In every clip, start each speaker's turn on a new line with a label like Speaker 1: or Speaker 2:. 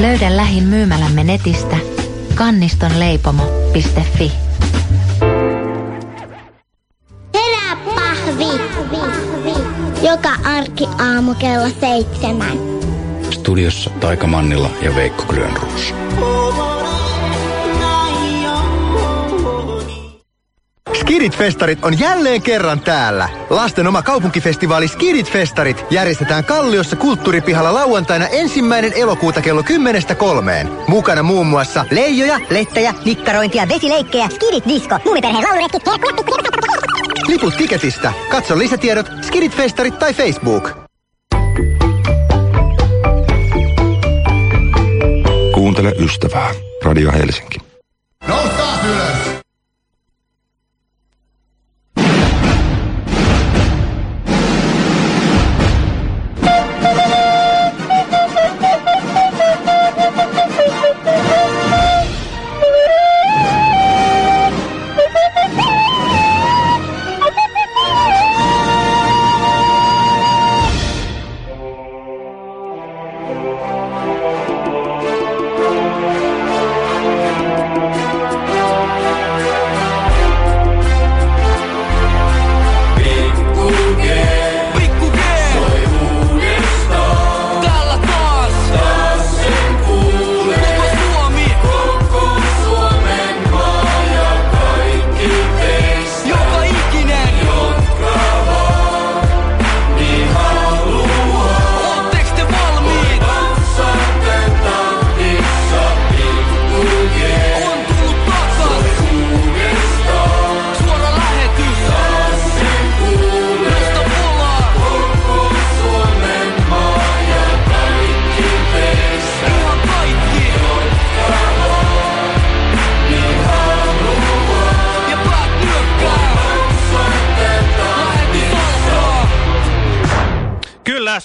Speaker 1: Löydä lähin myymälämme netistä kannistonleipomo.fi.
Speaker 2: Herää pahvi! Joka arki aamu kello seitsemän.
Speaker 3: Studiossa Taika Mannila ja Veikko Grönruus.
Speaker 4: Skirit-festarit on jälleen kerran täällä. Lasten oma kaupunkifestivaali Skirit-festarit järjestetään Kalliossa kulttuuripihalla lauantaina ensimmäinen elokuuta kello 10.3. Mukana muun muassa leijoja, lettejä,
Speaker 5: nikkarointia, vesileikkejä, skirit disco, muumiperheen lauluretki,
Speaker 4: Liput tiketistä. Katso lisätiedot Skirit-festarit tai Facebook.
Speaker 6: Kuuntele ystävää. Radio Helsinki.
Speaker 7: Noustaan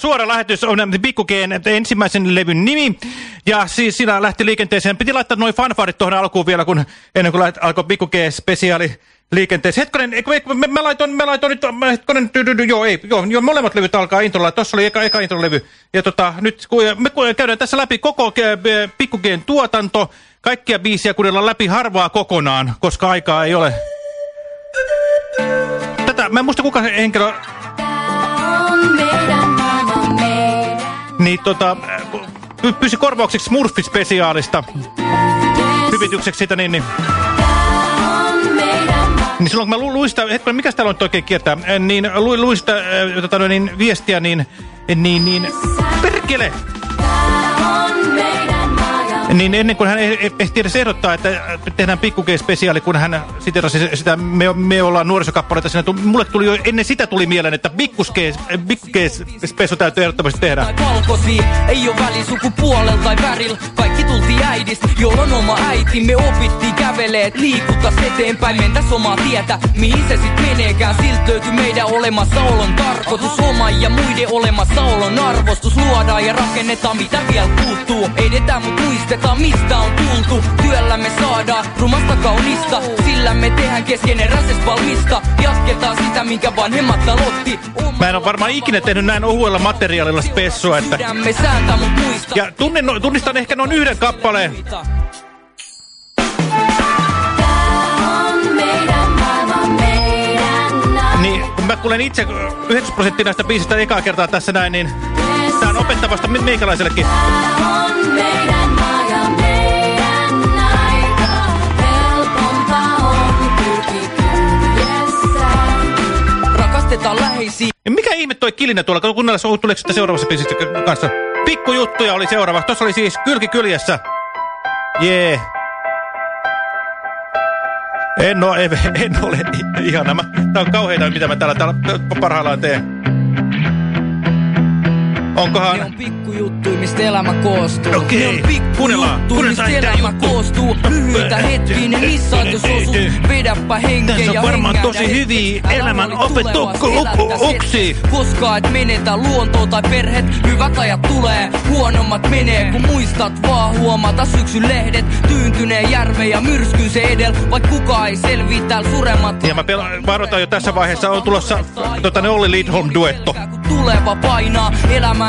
Speaker 8: suora lähetys on Pikkukeen ensimmäisen levyn nimi. Ja siis siinä lähti liikenteeseen. Piti laittaa noin fanfarit tuohon alkuun vielä, kun, ennen kuin alkoi Pikkukeen spesiaali liikenteessä. Hetkonen, mä, mä, laitoin, mä laitoin nyt, mä, hetkonen, dy, dy, dy, joo, ei, joo, joo, molemmat levyt alkaa introlla. Tuossa oli eka, eka introlevy. Ja tota, nyt kun me käydään tässä läpi koko Pikkukeen tuotanto, kaikkia biisiä kuunnellaan läpi harvaa kokonaan, koska aikaa ei ole. Tätä, mä en muista kuka henkilö... Niin tota, pysy korvaukseksi Smurfi-spesiaalista. Hyvitykseksi sitä niin, niin. Niin silloin kun mä luin sitä, hetkinen, mikä täällä on oikein kiertää, niin luin, luin sitä tota, niin, viestiä, niin, niin, niin, perkele! Niin ennen kuin hän ehti edes ehdottaa, että tehdään pikkukei-spesiaali, kun hän siterasi sitä me, me ollaan nuorisokappaleita siinä, mulle tuli jo ennen sitä tuli mieleen, että pikkukei-spesu täytyy ehdottomasti tehdä.
Speaker 9: Valkosi, ei ole väli sukupuolella tai värillä, kaikki tultiin äidistä, jolla on oma äiti. Me opittiin kävelee, liikuttas eteenpäin, mentäs omaa tietä, mihin se sit meneekään. Siltä löytyy meidän olemassaolon tarkoitus, oma ja muiden olemassaolon arvostus. Luodaan ja rakennetaan, mitä vielä puuttuu. Edetään mut muistetaan muistetaan mistä on tultu. Työllämme saadaan rumasta kaunista. Sillä me tehdään keskeneräises valmista Jatketaan sitä minkä vanhemmat aloitti.
Speaker 8: Mä en ole varmaan ikinä tehnyt näin ohuella materiaalilla spessua että... Ja tunnin, tunnistan ehkä noin yhden kappaleen. Niin, kun mä kuulen itse 90 prosenttia näistä biisistä ekaa kertaa tässä näin, niin tää on opettavasta meikalaisellekin. Tää on meidän Ja mikä ihme toi kilinä tuolla? Kuunnellaan, tuleeko sitä seuraavassa biisissä kanssa? Pikkujuttuja oli seuraava. Tuossa oli siis kylki kyljessä. Jee. Yeah. En ole, en ole ihan nämä. Tää on kauheita, mitä mä täällä, täällä parhaillaan teen. Onkohan...
Speaker 9: Ne on pikkujuttuja, mistä elämä koostuu.
Speaker 8: Okei, okay.
Speaker 9: Ne on pikkujuttuja, mistä elämä koostuu. Lyhyitä hetkiä, ne missaat jos osuu. Vedäpä henkeä ja
Speaker 8: on varmaan tosi hyviä elämän opetuksia.
Speaker 9: Koska et menetä luontoa tai perhet, hyvät ajat tulee. huonommat menee Kun muistat vaan huomata syksyn lehdet Tyyntyneen järven ja myrskyn se edel Vaik kukaan ei selviä täällä surematta
Speaker 8: Ja mä varoitan jo tässä vaiheessa, on tulossa tota, ne Olli Lidholm-duetto.
Speaker 9: Tuleva painaa,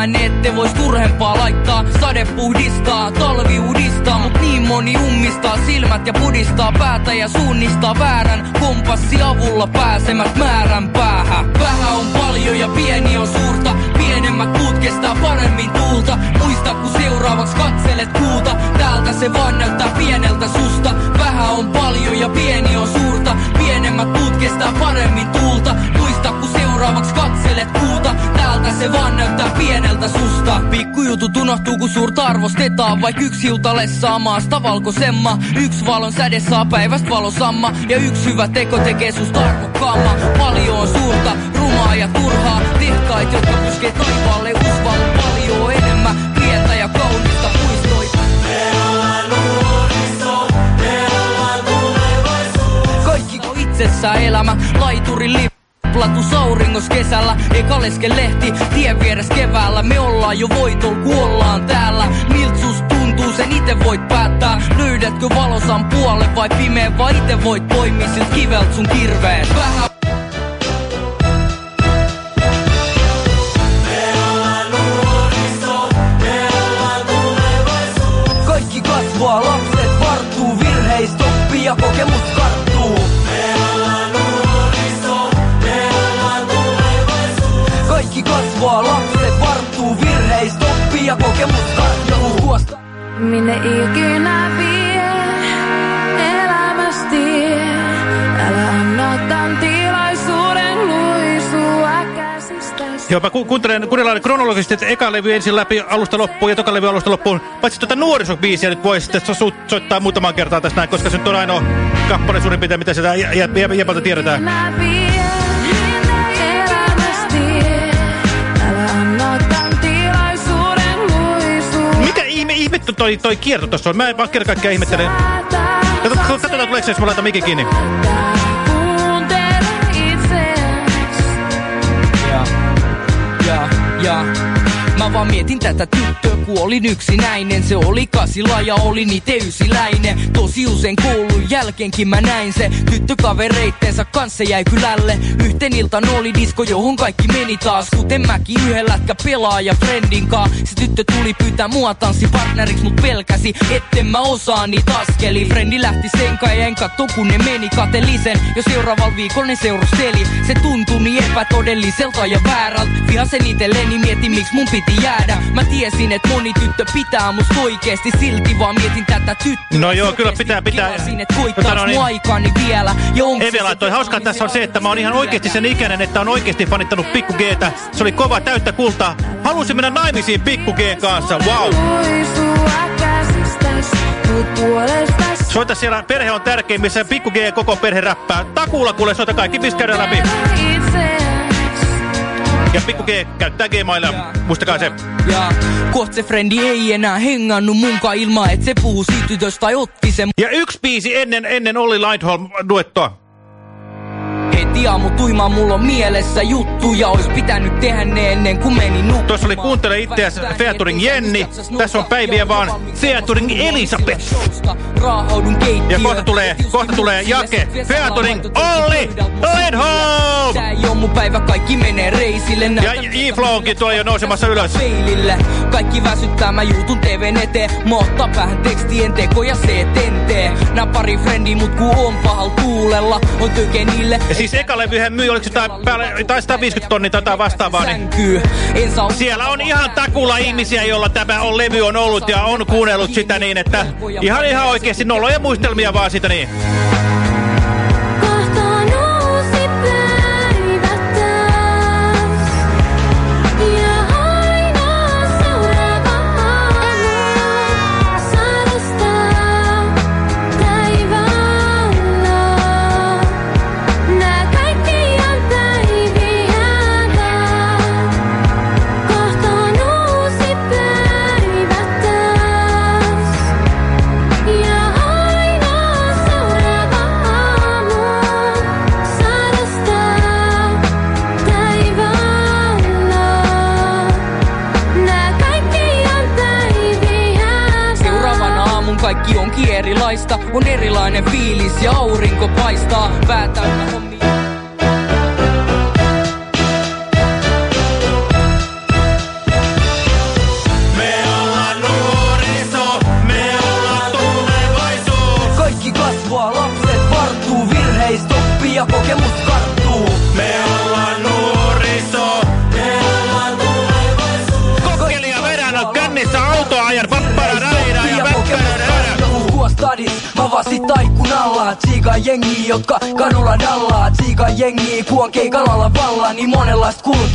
Speaker 9: elämään ette vois turhempaa laittaa. Sade puhdistaa, talvi uudistaa Mut niin moni ummistaa. Silmät ja pudistaa päätä Ja suunnistaa väärän. Kompassi avulla pääsemät määrän päähän. Vähän on paljon ja pieni on suurta. Pienemmät puut kestää paremmin tuulta. Muista kun seuraavaksi katselet kuuta. Täältä se vaan näyttää pieneltä susta. Vähän on paljon ja pieni on suurta. Pienemmät puut kestää paremmin tuulta. Muista kun seuraavaksi katselet kuuta Täältä se vaan näyttää pieneltä susta. Pikkujutut unohtuu kun suurta arvostetaan. Vaik yksi hiutale saa maasta valkosemma. Yksi valon säde saa päivästä valosamma. Ja yksi hyvä teko tekee susta arvokkaamma. Paljon on suurta, rumaa ja turhaa. Tehtaat, jotka puskee taivaalle usvalla paljon enemmän. Pientä ja kaunista puistoita Kaikki on itsessään elämä, laiturin li Platus auringos kesällä, eka lesken lehti, tien vieres keväällä. Me ollaan jo voitol, kuollaan täällä. Milt sus tuntuu, sen ite voit päättää. Löydätkö valosan puolen vai pimeän, vai ite voit poimia silt kivelt sun kirveen. Vähän kasvaa, ja kokemus karttuu. Kasvaa, lapset varttuu, virheistä oppii ja kokemus karttuu. Kuosta
Speaker 10: Minne ikinä vie elämästi, älä anna tämän tilaisuuden luisua käsistäsi.
Speaker 8: Joo, mä ku kuuntelen, kuunnellaan kronologisesti, että eka levy ensin läpi alusta loppuun ja toka levy alusta loppuun. Paitsi tuota nuorisobiisiä nyt voi sitten so soittaa muutaman kertaa tässä näin, koska se nyt on ainoa kappale suurin piirtein, mitä sitä jä- jä- Jepalta tiedetään.
Speaker 10: Minä vie
Speaker 8: toi, toi kierto tossa on? Mä en vaan kerran kaikkea ihmettelen. Katsotaan, tuleeko se, jos mä laitan mikin kiinni.
Speaker 9: Ja, ja, ja. Vaan mietin tätä tyttöä, kun olin yksinäinen. Se oli kasilla ja oli niite ysiläinen. Tosi usein koulun jälkeenkin mä näin se. Tyttö kavereittensa kanssa jäi kylälle. Yhten iltan oli disko, johon kaikki meni taas. Kuten mäkin yhden lätkä pelaaja friendin kaa. Se tyttö tuli pyytää mua tanssipartneriksi, mut pelkäsi, etten mä osaa niitä askeli. Frendi lähti senkaan ja en katso, kun ne meni katelisen. Jo seuraavalla viikolla ne seurusteli. Se tuntui niin epätodelliselta ja väärältä. Vihasen itelleni mietin, miksi mun piti jäädä. Mä tiesin, että moni tyttö pitää musta oikeesti silti, vaan mietin tätä tyttöä.
Speaker 8: No joo, kyllä pitää, pitää.
Speaker 9: Kilasin, että
Speaker 8: Tota
Speaker 9: koittaas
Speaker 8: no
Speaker 9: no
Speaker 8: niin.
Speaker 9: mun aikaani vielä. Ja se
Speaker 8: laittoi.
Speaker 9: se
Speaker 8: Hauskaa tässä on se, että mä oon ihan oikeasti sen ikäinen, että on oikeasti fanittanut Pikku Gtä. Se oli kova täyttä kultaa. Halusin mennä naimisiin Pikku G kanssa. Wow. Soita siellä, perhe on tärkein, missä Pikku G koko perhe räppää. Takuulla kuule, soita kaikki, pistä läpi. Ja Pikku G käyttää Gmailia, muistakaa se.
Speaker 9: Ja koht se frendi ei enää hengannu munkaan ilman, et se puhu siitä tytöstä tai otti sen
Speaker 8: Ja yksi biisi ennen, ennen Olli Lightholm duettoa.
Speaker 9: Heti aamu tuima mulla on mielessä juttuja, ois pitänyt tehdä ne ennen kuin meni nukkumaan.
Speaker 8: Tuossa oli kuuntele itseäsi Featuring Jenni. Tässä on päiviä vaan Featuring Elisabeth. Ja kohta tulee, kohta tulee Jake. Featuring Olli Lidholm.
Speaker 9: Tää ei oo mun päivä, kaikki menee reisille.
Speaker 8: Ja E-Flowkin tuolla jo nousemassa ylös.
Speaker 9: Kaikki väsyttää, mä juutun TVn eteen. Mä ottaa päähän tekstien teko ja se eteen tee. Nää pari frendi mut ku on pahal tuulella. On töke niille.
Speaker 8: Ja siis eka levyhän myi, oliko se tai, päälle, tai 150 tonnia tai jotain vastaavaa, niin siellä on ihan takulla ihmisiä, joilla tämä on levy on ollut ja on kuunnellut sitä niin, että ihan ihan oikeasti noloja muistelmia vaan sitä niin.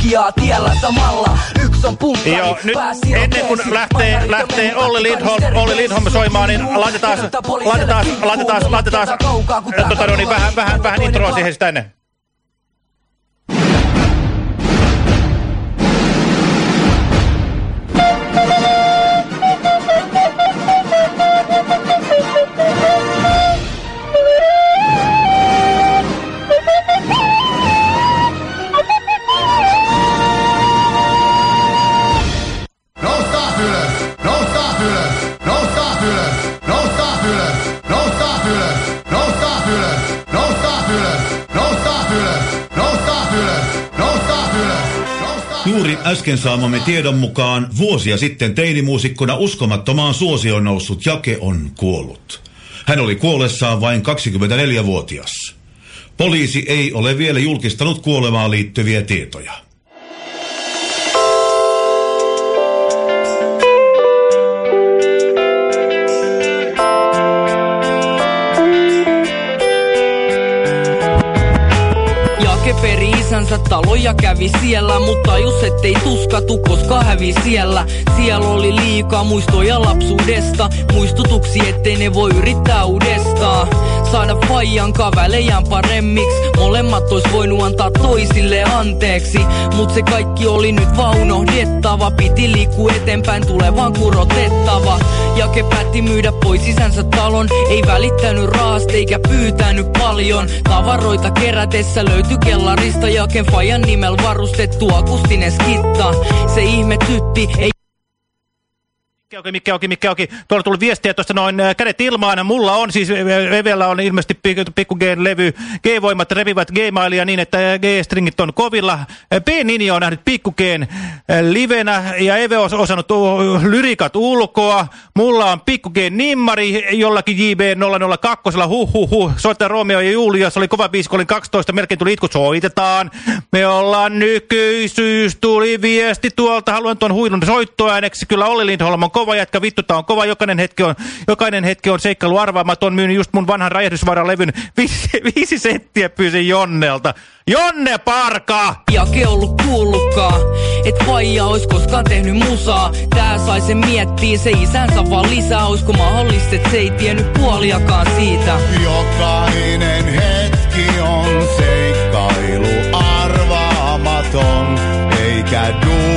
Speaker 9: Kulkijaa tiellä samalla Yksi on punkkari,
Speaker 8: Joo, nyt ennen kuin lähtee, lähtee Olli Lindholm, Olli Lindholm soimaan, niin laitetaan, laitetaan, laitetaan, laitetaan, tota, no niin, vähän, vähän, vähän introa siihen sitä ennen.
Speaker 11: Äsken saamamme tiedon mukaan vuosia sitten teinimuusikkona uskomattomaan suosioon noussut Jake on kuollut. Hän oli kuollessaan vain 24-vuotias. Poliisi ei ole vielä julkistanut kuolemaan liittyviä tietoja.
Speaker 9: Jake peri isänsä taloja kävi siellä, mutta tajus ettei tuskatu, koska hävi siellä. Siellä oli liikaa muistoja lapsuudesta, muistutuksi ettei ne voi yrittää uudestaan. Saada faijan kävelejän paremmiksi, molemmat ois voinut antaa toisille anteeksi. Mut se kaikki oli nyt vaan unohdettava, piti liikkua eteenpäin tulevaan kurotettava. Jake päätti myydä pois isänsä talon, ei välittänyt rahasta eikä pyytänyt paljon. Tavaroita kerätessä löytyi kellarista Jaken fajan nimellä varustettu akustinen skitta. Se ihmetytti, ei
Speaker 8: Mikä onkin, mikä onkin, mikä onkin. Tuolla tuli viestiä tuosta noin äh, kädet ilmaan. Mulla on siis, äh, Evellä on ilmeisesti pikku, G-levy. G-voimat revivät G-mailia niin, että äh, G-stringit on kovilla. B-Ninja on nähnyt pikku G:n livenä ja Eve on osannut uh, lyrikat ulkoa. Mulla on pikku G-nimmari jollakin JB002. Huh, huh, huh. Soittaa Romeo ja Julia. Se oli kova biisi, kun olin 12. Melkein tuli itku. Soitetaan. Me ollaan nykyisyys. Tuli viesti tuolta. Haluan tuon huilun soittoääneksi. Kyllä Olli Lindholm on kova jätkä. Vittu, tää on kova. Jokainen hetki on, jokainen hetki on seikkailu arvaamaton. Myynyt just mun vanhan räjähdysvaaran levyn. Viisi, viisi senttiä pyysin Jonnelta. Jonne Parka!
Speaker 9: Jake ollut kuullutkaan, et faija ois koskaan tehnyt musaa. Tää sai sen miettiä, se isänsä vaan lisää. Oisko mahdollista, et se ei tiennyt puoliakaan siitä.
Speaker 12: Jokainen hetki on seikkailu arvaamaton, eikä duuri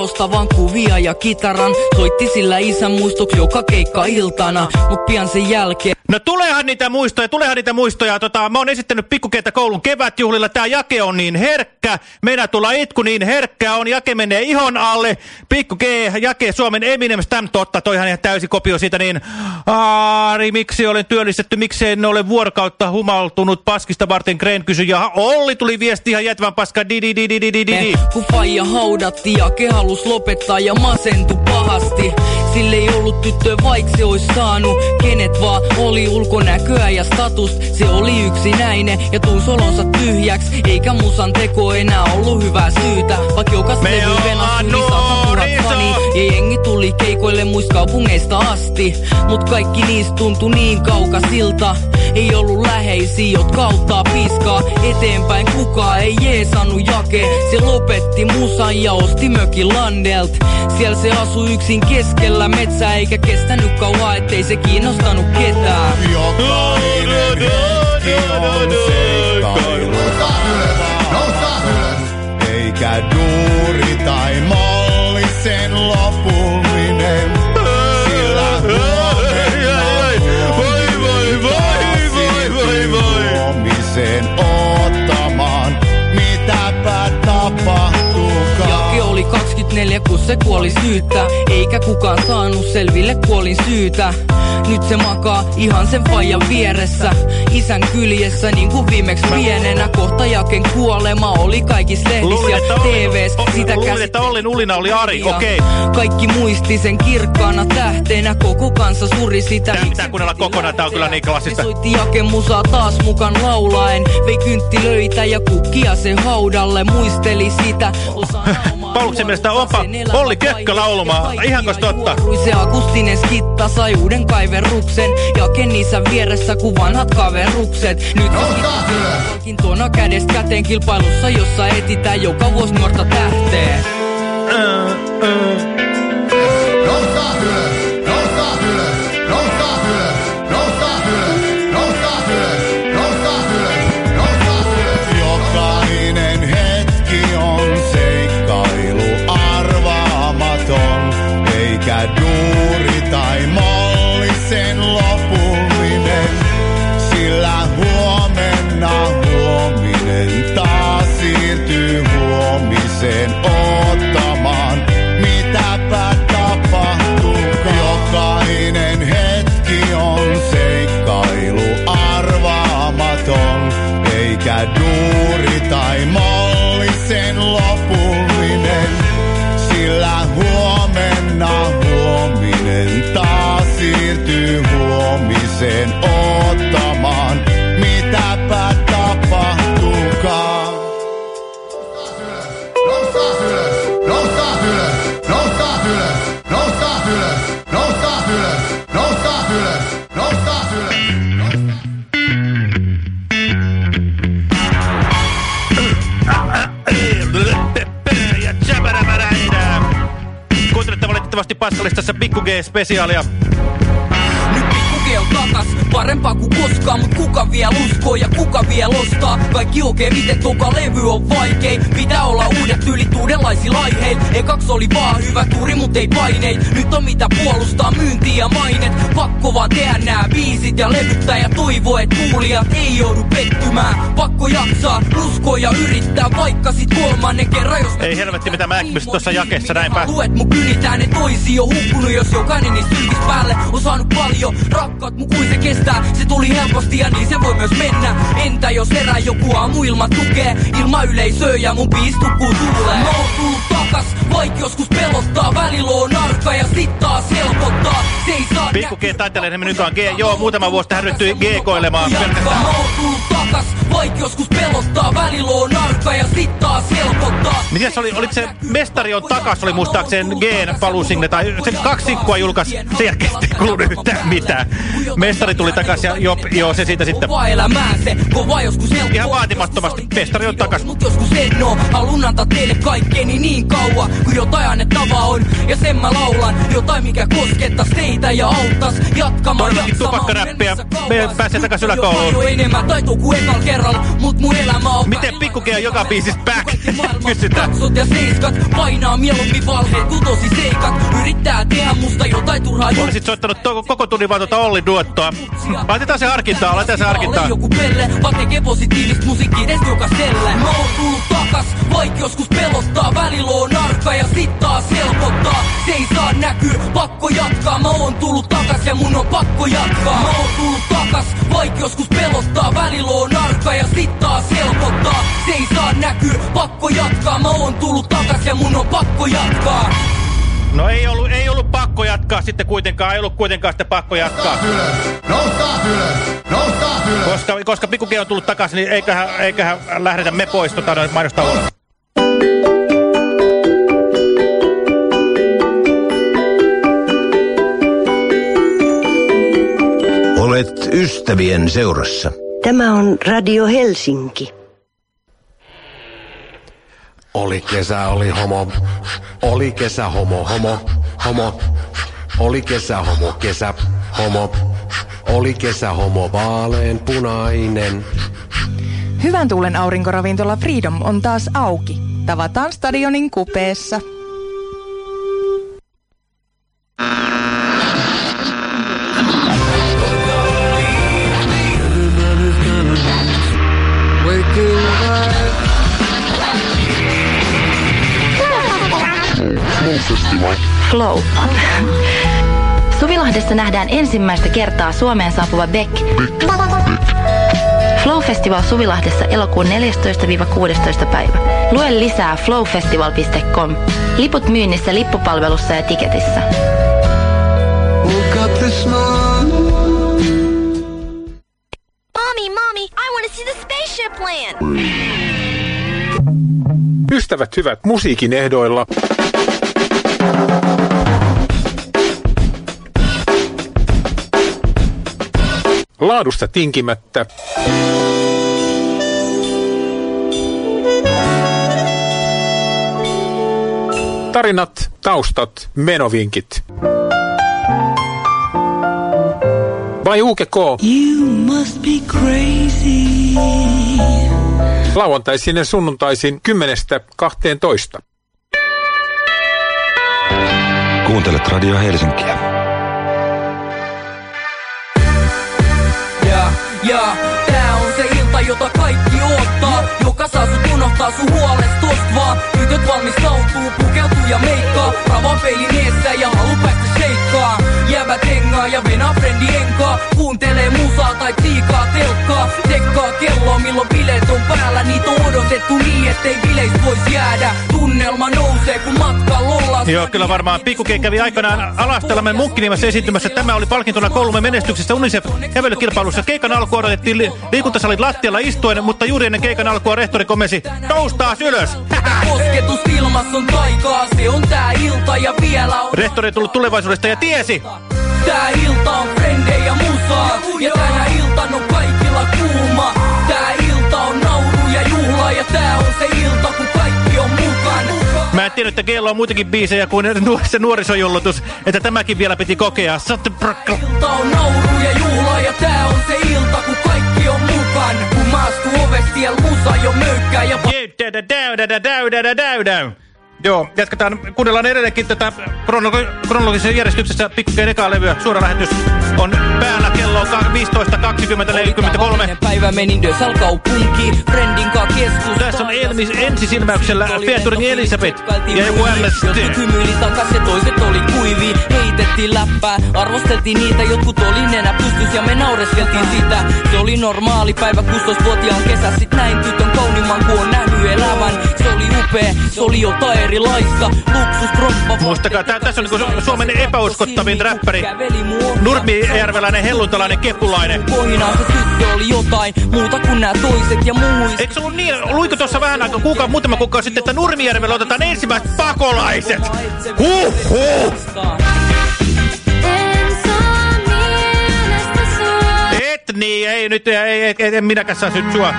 Speaker 9: talosta vaan kuvia ja kitaran. Soitti sillä isän muistoksi joka keikka iltana. Mut pian sen jälkeen
Speaker 8: No tuleehan niitä muistoja, tuleehan niitä muistoja. Tota, mä oon esittänyt pikkukentä koulun kevätjuhlilla. Tää Jake on niin herkkä. Meidän tulla itku niin herkkä on. Jake menee ihon alle. Pikku G, Jake Suomen Eminem Stam totta. Toihan ihan täysi kopio siitä niin. Aari, miksi olen työllistetty? Miksi en ole vuorokautta humaltunut paskista varten? Gren kysyi. Ja Olli tuli viesti ihan jätvän paska. Di, di, di, di, di, di, di.
Speaker 9: Kun faija haudatti ja halus lopettaa ja masentu pahasti. Sille ei ollut tyttöä vaikka se ois saanut. Kenet vaan oli ulkonäköä ja status. Se oli yksinäinen ja tunsi olonsa tyhjäks. Eikä musan teko enää ollut hyvää syytä. Vaikka jokas
Speaker 8: Me
Speaker 9: levy
Speaker 8: ollaan
Speaker 9: venasi
Speaker 8: nuoriso.
Speaker 9: fani. Ja jengi tuli keikoille muista kaupungeista asti. Mut kaikki niistä tuntui niin kaukaisilta. Ei ollut läheisiä, jotka auttaa piskaa eteenpäin. Kukaan ei jeesannut jake. Se lopetti musan ja osti mökin landelt. Siellä se asui yksin keskellä metsää, eikä kestänyt kauan, ettei se kiinnostanut ketään.
Speaker 12: Jokainen hetki on seikkailu arvaamaton, eikä
Speaker 9: kun se kuoli syyttä. Eikä kukaan saanut selville kuolin syytä. Nyt se makaa ihan sen faijan vieressä. Isän kyljessä niin kuin viimeksi pienenä. Kohta Jaken kuolema oli kaikissa lehdissä ja TVs.
Speaker 8: o-
Speaker 9: Sitä
Speaker 8: luulin, että Ollin ulina oli Ari, okei.
Speaker 9: Kaikki muisti sen kirkkaana tähteenä. Koko kansa suri sitä.
Speaker 8: Tää pitää kuunnella kokonaan, tää on kyllä niin klassista.
Speaker 9: Soitti Jaken musaa taas mukaan laulaen. Vei kynttilöitä ja kukkia se haudalle. Muisteli sitä.
Speaker 8: Pauluksen mielestä onpa Olli Kökkö laulamaan. Ihankos totta?
Speaker 9: Se akustinen skitta sai uuden kaiverruksen. Jaken isän vieressä kuin vanhat kaverukset. Nyt se tuona kädestä käteen kilpailussa, jossa etitään joka vuosi nuorta tähteä.
Speaker 12: Nouskaa
Speaker 8: valitettavasti Paskalistassa Pikku G-spesiaalia.
Speaker 9: Kuke on takas, parempaa kuin koskaan, mut kuka vielä uskoo ja kuka vielä ostaa? Kaikki okei, miten toka levy on vaikein. Pitää olla uudet tyylit uudenlaisilla aiheil. Ekaks oli vaan hyvä tuuri, mut ei paineit. Nyt on mitä puolustaa myyntiä ja mainet. Pakko vaan tehdä nää biisit ja levyttää ja toivoa, et kuulijat ei joudu pettymään. Pakko jaksaa, uskoa ja yrittää, vaikka sit kolmannen kerran, jos
Speaker 8: Ei helvetti mitä mä äkkimässä tuossa jakessa näinpä.
Speaker 9: Luet mun kynitään ne toisi jo hukkunut, jos jokainen niistä päälle on saanut paljon. Rakkaat mun kuin se kestää, se tuli helposti ja niin se voi myös mennä. Entä jos herää joku aamu ilman tukee, ilman yleisöä ja mun biis tukkuu tuulee. Mä oon tullut takas, vaik joskus pelottaa, välillä on arka ja sit taas helpottaa. Se ei saa
Speaker 8: Pikku G taiteilijana nyt on G. Joo, muutama vuosi tähän ryhtyi G-koilemaan
Speaker 9: takas, vaik joskus pelottaa, välillä on arka ja sit taas helpottaa.
Speaker 8: Miten se oli, oliko se Mestari on takas, oli muistaakseen Gn paluusingle, tai se kaksi sikkua julkaisi, sen jälkeen ei kuulunut yhtään mitään. Mestari tuli takas ja jo, joo, se siitä sitten. Ihan vaatimattomasti, Mestari on takas.
Speaker 9: Mut joskus en oo, halun antaa teille kaikkeni niin kauan, kun jotain annettavaa on. Ja sen mä laulan, jotain mikä koskettas teitä ja auttas jatkamaan
Speaker 8: Todellakin tupakkaräppiä. Me pääsee takas yläkouluun.
Speaker 9: Jo enemmän taitoa kuin ekal kerralla, mut mun elämä on
Speaker 8: Miten Pikku G on joka biisissä back? Kysytään.
Speaker 9: Kaksot ja seiskat, painaa mieluummin valheet kuin tosi seikat. Yrittää tehdä musta jotain turhaa
Speaker 8: Olisit soittanut koko tunnin vaan tuota Olli duettoa. Laitetaan se harkintaa, laitetaan se harkintaa.
Speaker 9: joku pelle, vaan tekee positiivista musiikkia edes jokaiselle. Mä oon tullut takas, vaik joskus pelottaa, välillä on arka ja sit taas helpottaa. Se ei saa näkyä, pakko jatkaa. Mä oon tullut takas ja mun on pakko jatkaa. Mä oon tullut takas, vaik joskus pelottaa, välillä on arka ja sit taas helpottaa. Se ei saa näkyä, pakko jatkaa. Mä oon tullut takas ja mun on pakko jatkaa.
Speaker 8: No ei ollut, ei ollut pakko jatkaa sitten kuitenkaan, ei ollut kuitenkaan sitten pakko jatkaa.
Speaker 12: Nouskaa ylös, nouskaa ylös.
Speaker 8: Koska, koska Pikku G on tullut takaisin, niin eiköhän, eiköhän lähdetä me pois tota noin
Speaker 5: Olet ystävien seurassa.
Speaker 13: Tämä on Radio Helsinki.
Speaker 14: Oli kesä, oli homo. Oli kesä, homo, homo, homo. Oli kesä, homo, kesä, homo. Oli kesä, homo, vaalean punainen.
Speaker 15: Hyvän tuulen aurinkoravintola Freedom on taas auki. Tavataan stadionin kupeessa.
Speaker 16: Waking
Speaker 17: Flow. Suvilahdessa nähdään ensimmäistä kertaa Suomeen saapuva Beck. Flow Festival Suvilahdessa elokuun 14-16 päivä. Lue lisää flowfestival.com. Liput myynnissä lippupalvelussa ja tiketissä.
Speaker 10: Mommy, mommy, I want to see the spaceship land.
Speaker 18: Ystävät hyvät musiikin ehdoilla. Laadusta tinkimättä. Tarinat, taustat, menovinkit. Vai Uuke K?
Speaker 13: You must be crazy.
Speaker 18: Lauantaisin ja sunnuntaisin 10.12.
Speaker 6: Kuuntelet Radio Helsinkiä.
Speaker 9: Ja, ja, tää on se ilta, jota kaikki odottaa. Joka saa sut unohtaa sun huolesta tosta vaan. Tytöt valmistautuu, pukeutuu ja meikkaa. Ravan peilin eessä ja halu päästä sheikkaa Jävät hengaa ja venaa frendi enkaa Kuuntelee musaa tai tiikaa telkkaa Tekkaa kelloa milloin bileet on päällä Niitä on odotettu niin ettei bileistä vois jäädä Tunnelma nousee kun matka lollaa
Speaker 8: Joo, kyllä varmaan. Pikkuke kävi aikanaan Alastellamme munkkinimässä esiintymässä. Tämä oli palkintona koulumme menestyksestä Unicef kävelykilpailussa. Keikan alku odotettiin li liikuntasalit lattialla istuen, mutta juuri ennen keikan alkua rehtori komesi, nous taas ylös!
Speaker 9: Kosketus ilmassa on taikaa, se on tää ilta ja vielä on
Speaker 8: Rehtori tullut tulevaisuudesta ja tiesi.
Speaker 9: Tää ilta on frendejä ja musaa Ja tänä iltan on kaikilla kuuma Tää ilta on nauru ja juhla Ja tää on se ilta kun kaikki on mukaan
Speaker 8: Mä en tiennyt, että Geella on muitakin biisejä kuin se nuorisojullutus, että tämäkin vielä piti kokea. Prakka.
Speaker 9: Ilta on nauru ja juhla Ja tää on se ilta kun kaikki on mukaan Kun maastuu ovestiel musa jo möykkää Ja
Speaker 8: Joo, jatketaan. Kuunnellaan edelleenkin tätä kronologi kronologisessa järjestyksessä pikkukeen ekaa levyä. Suora lähetys on päällä kello 15.20.43.
Speaker 9: Päivä menin Dösal kaupunki, friendin kaa keskus.
Speaker 8: Tässä on Elmis ensisilmäyksellä featuring Elisabeth ja joku LSD.
Speaker 9: Jotkut hymyili takas ja toiset oli kuivi Heitettiin läppää, arvosteltiin niitä Jotkut oli nenä pystys ja me naureskeltiin sitä Se oli normaali päivä 16-vuotiaan kesä Sit näin tytön kaunimman kun on nähnyt elämän oli upea, se oli jotain erilaista Luksus kroppa
Speaker 8: Muistakaa, tää, tässä on niinku Suomen epäuskottavin räppäri. Nurmijärveläinen, helluntalainen, kepulainen.
Speaker 9: Pohjinaan se tyttö oli jotain muuta kuin nämä toiset ja muist
Speaker 8: Eikö se ollut niin, luiko tuossa vähän aikaa, kuukauden, muutama kuukausi sitten, että Nurmijärvellä otetaan ensimmäiset pakolaiset? Huh, huh. Et niin, ei nyt, ei, ei, ei, en minäkään saa nyt sua.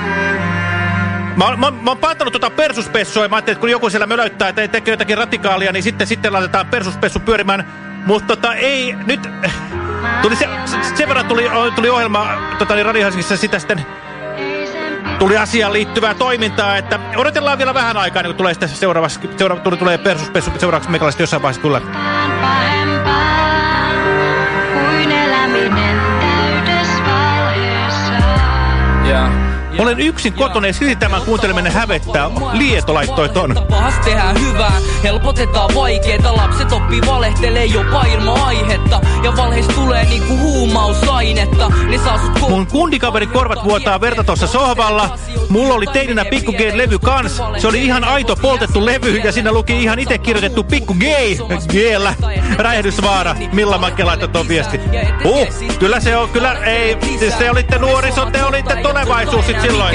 Speaker 8: Mä, mä, mä oon pantanut tota persuspessua ja mä ajattelin, että kun joku siellä mölöittää, että ei tekee jotakin radikaalia, niin sitten, sitten laitetaan persuspessu pyörimään. Mutta tota ei, nyt... Tuli se, sen verran tuli, tuli ohjelma tota, niin Radio Helsingissä sitä sitten tuli asiaan liittyvää toimintaa, että odotellaan vielä vähän aikaa, niin kun tulee sitten seuraavaksi, seuraava, tuli, tulee persuspessu seuraavaksi meikäläisesti jossain vaiheessa kyllä.
Speaker 10: Pahempaa
Speaker 8: Olen yksin kotona ja silti tämän kuunteleminen hävettää. Lieto laittoi ton.
Speaker 9: Pahas tehdään hyvää, helpotetaan vaikeeta Lapset oppii valehtelee jopa ilman aihetta Ja valheista tulee niinku huumausainetta Ne saa sut
Speaker 8: Mun kundikaverin korvat vuotaa verta tuossa sohvalla. Mulla oli teininä Pikku G-levy kans. Se oli ihan aito poltettu levy ja siinä luki ihan itse kirjoitettu Pikku G. G-llä. Räjähdysvaara. Milla Makke laittoi ton viesti. Uh, kyllä se on, kyllä ei. Siis te olitte nuoriso, te olitte tulevaisuus sit silloin.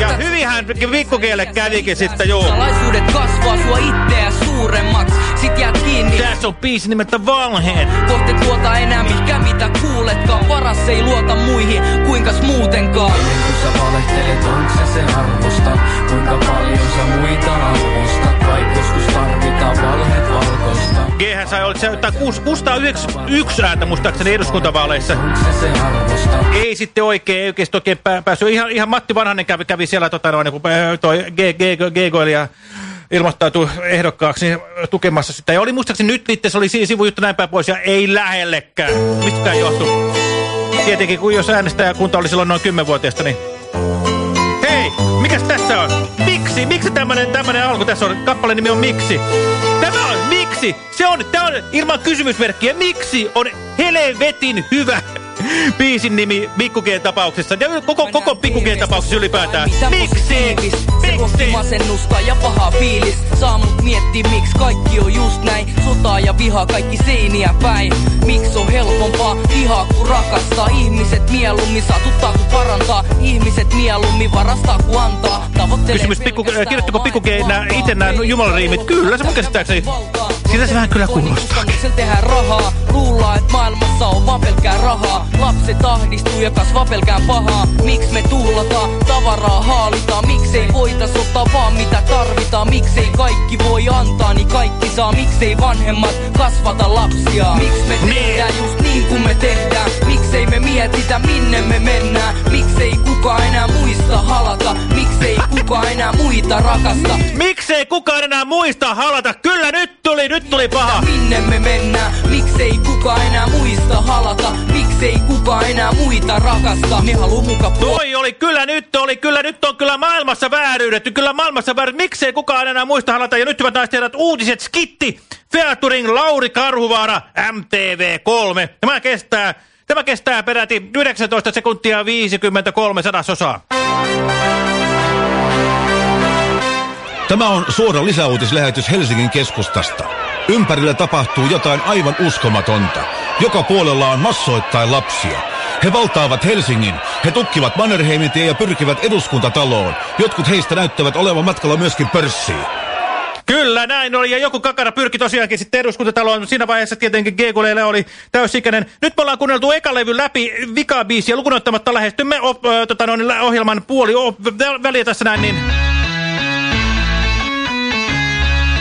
Speaker 8: Ja hyvinhän Pikku G-lle kävikin sitten, juu.
Speaker 9: Salaisuudet kasvaa sua itseä suuremmaksi Sit jäät kiinni
Speaker 8: Tässä on biisi nimeltä Valheet
Speaker 9: Kohti tuota enää mikä mitä kuuletkaan Paras ei luota muihin, kuinkas muutenkaan
Speaker 19: Kun sä valehtelet, onks se se arvosta? Kuinka paljon sä muita arvostat? Vai joskus tarvitaan valheet
Speaker 8: G-hän sai, se jotain 691 ääntä muistaakseni eduskuntavaaleissa.
Speaker 19: Se se.
Speaker 8: Ei sitten oikein, ei oikeasti oikein pää, päässyt. Ihan, ihan Matti Vanhanen kävi, kävi siellä tota, noin, kun äh, toi G-goilija ilmoittautui ehdokkaaksi niin, tukemassa sitä. Ja oli muistaakseni nyt liitteessä oli si- sivujuttu näin päin pois ja ei lähellekään. Mistäkään johtuu? Tietenkin, kun jos äänestäjäkunta oli silloin noin 10-vuotiaista, niin... Hei, mikäs tässä on? Miksi? Miksi tämmönen, tämmönen alku tässä on? Kappaleen nimi on Miksi. Tämä on Miksi. Se on, tämä on ilman kysymysmerkkiä. Miksi on helvetin hyvä biisin nimi Pikku G tapauksessa. Ja koko, koko Pikku G tapauksessa ylipäätään. Miksi?
Speaker 20: Se ruokki masennusta ja paha fiilis Saa mut miettiä miksi kaikki on just näin Sotaa ja vihaa kaikki seiniä päin Miksi on helpompaa vihaa kuin rakastaa Ihmiset mieluummin satuttaa kuin parantaa Ihmiset mieluummin varastaa kuin antaa
Speaker 8: Kysymys, pikku, kirjoittiko Pikku G nää, itse nämä jumalariimit? Kyllä, se mun käsittääkseni. Siltä se vähän kyllä kuulostaa.
Speaker 20: Tehdään rahaa. Luullaan, että maailmassa on vaan pelkkää rahaa. Lapset ahdistuu ja kasvaa pelkään pahaa. Miksi me tuhlataan, tavaraa haalitaan. Miksei voitais ottaa vaan mitä tarvitaan? Miksei kaikki voi antaa, niin kaikki saa. Miksei vanhemmat kasvata lapsia? Miksi me tehdään just niin kuin me tehdään Miksei me mietitä minne me mennään Miksei kukaan enää muista halata Miksei kukaan enää muita rakasta
Speaker 8: Miksei kukaan enää muista halata? Kyllä nyt tuli, nyt tuli paha.
Speaker 20: Minne me mennään? Miksei kukaan enää muista halata? Miksei kukaan enää muita rakasta? Ne haluu muka
Speaker 8: Toi oli kyllä nyt, oli kyllä nyt on kyllä maailmassa vääryydet. Kyllä maailmassa vääryydet. Miksei kukaan enää muista halata? Ja nyt hyvät naiset herrat, uutiset skitti. Featuring Lauri Karhuvaara MTV3. Tämä kestää, tämä kestää peräti 19 sekuntia 53 sadasosaa.
Speaker 11: Tämä on suora lisäuutislähetys Helsingin keskustasta. Ympärillä tapahtuu jotain aivan uskomatonta. Joka puolella on massoittain lapsia. He valtaavat Helsingin, he tukkivat Mannerheimin tie ja pyrkivät eduskuntataloon. Jotkut heistä näyttävät olevan matkalla myöskin pörssiin.
Speaker 8: Kyllä, näin oli. Ja joku kakara pyrki tosiaankin sitten eduskuntataloon. Siinä vaiheessa tietenkin Geeguleille oli täysikäinen. Nyt me ollaan kuunneltu eka levy läpi vikabiisiä lukunottamatta lähestymme op, ö, tota, noin, ohjelman puoli op, väliä tässä näin, niin...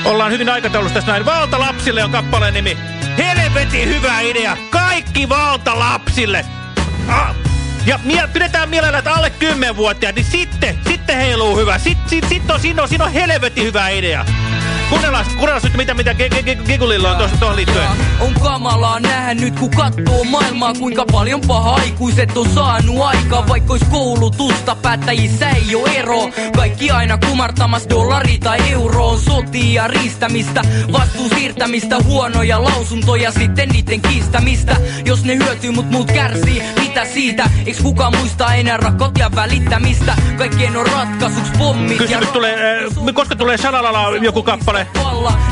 Speaker 8: Ollaan hyvin aikataulussa tässä näin. Valta lapsille on kappaleen nimi. Helvetin hyvä idea. Kaikki valta lapsille. Ah. Ja pidetään mielellä, että alle 10-vuotiaat, niin sitten, sitten heiluu hyvä. Sitten sit, sit on, siinä, on, siinä on helvetin hyvä idea. Kuunnellaan, kuunnellaan nyt, mitä, mitä Gigulilla on tuossa tuohon liittyen.
Speaker 20: On kamalaa nähdä nyt kun kattoo maailmaa Kuinka paljon paha aikuiset on saanut aikaa Vaikka ois koulutusta päättäjissä ei oo ero Kaikki aina kumartamas dollari tai euroon Sotia riistämistä, vastuun siirtämistä Huonoja lausuntoja sitten niiden kiistämistä Jos ne hyötyy mut muut kärsii, mitä siitä? Eiks kukaan muista enää rakot ja välittämistä Kaikkien on ratkaisuks pommit
Speaker 8: Kysymys tulee, äh, koska tulee Shalalala joku kappale?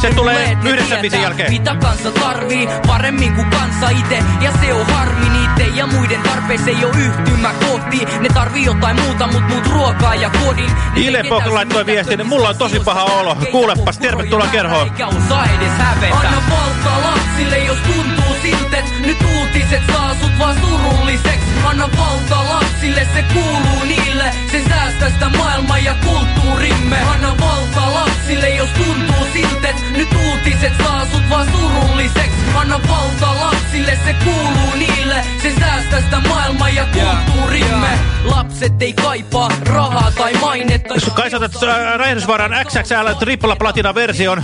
Speaker 8: Se tulee yhdessä biisin jälkeen.
Speaker 20: Mitä kansa tarvii paremmin kuin kansa ite Ja se on harmi niiden ja muiden tarpeeseen ei oo yhtymä kohti Ne tarvii jotain muuta mut muut ruokaa ja kodin Ne
Speaker 8: Ile Pok laittoi viestin, mulla on tosi paha olo. Kuulepas, tervetuloa kerhoon.
Speaker 20: eikä osaa edes hävetä Anna valta lapsille jos tuntuu siltä Nyt uutiset saa sut vaan surulliseks Anna valta lapsille se kuuluu niille. Se säästää sitä maailmaa ja kulttuurimme. Anna valta lapsille jos tuntuu siltä Nyt uutiset saa sut vaan surulliseks Anna valta lapsille se kuuluu niille. Se säästää sitä maailmaa ja kulttuurimme. Lapset ei kaipaa rahaa tai mainetta.
Speaker 8: Kai sä otat äh, Räjähdysvaaran XXL Triple Platina version.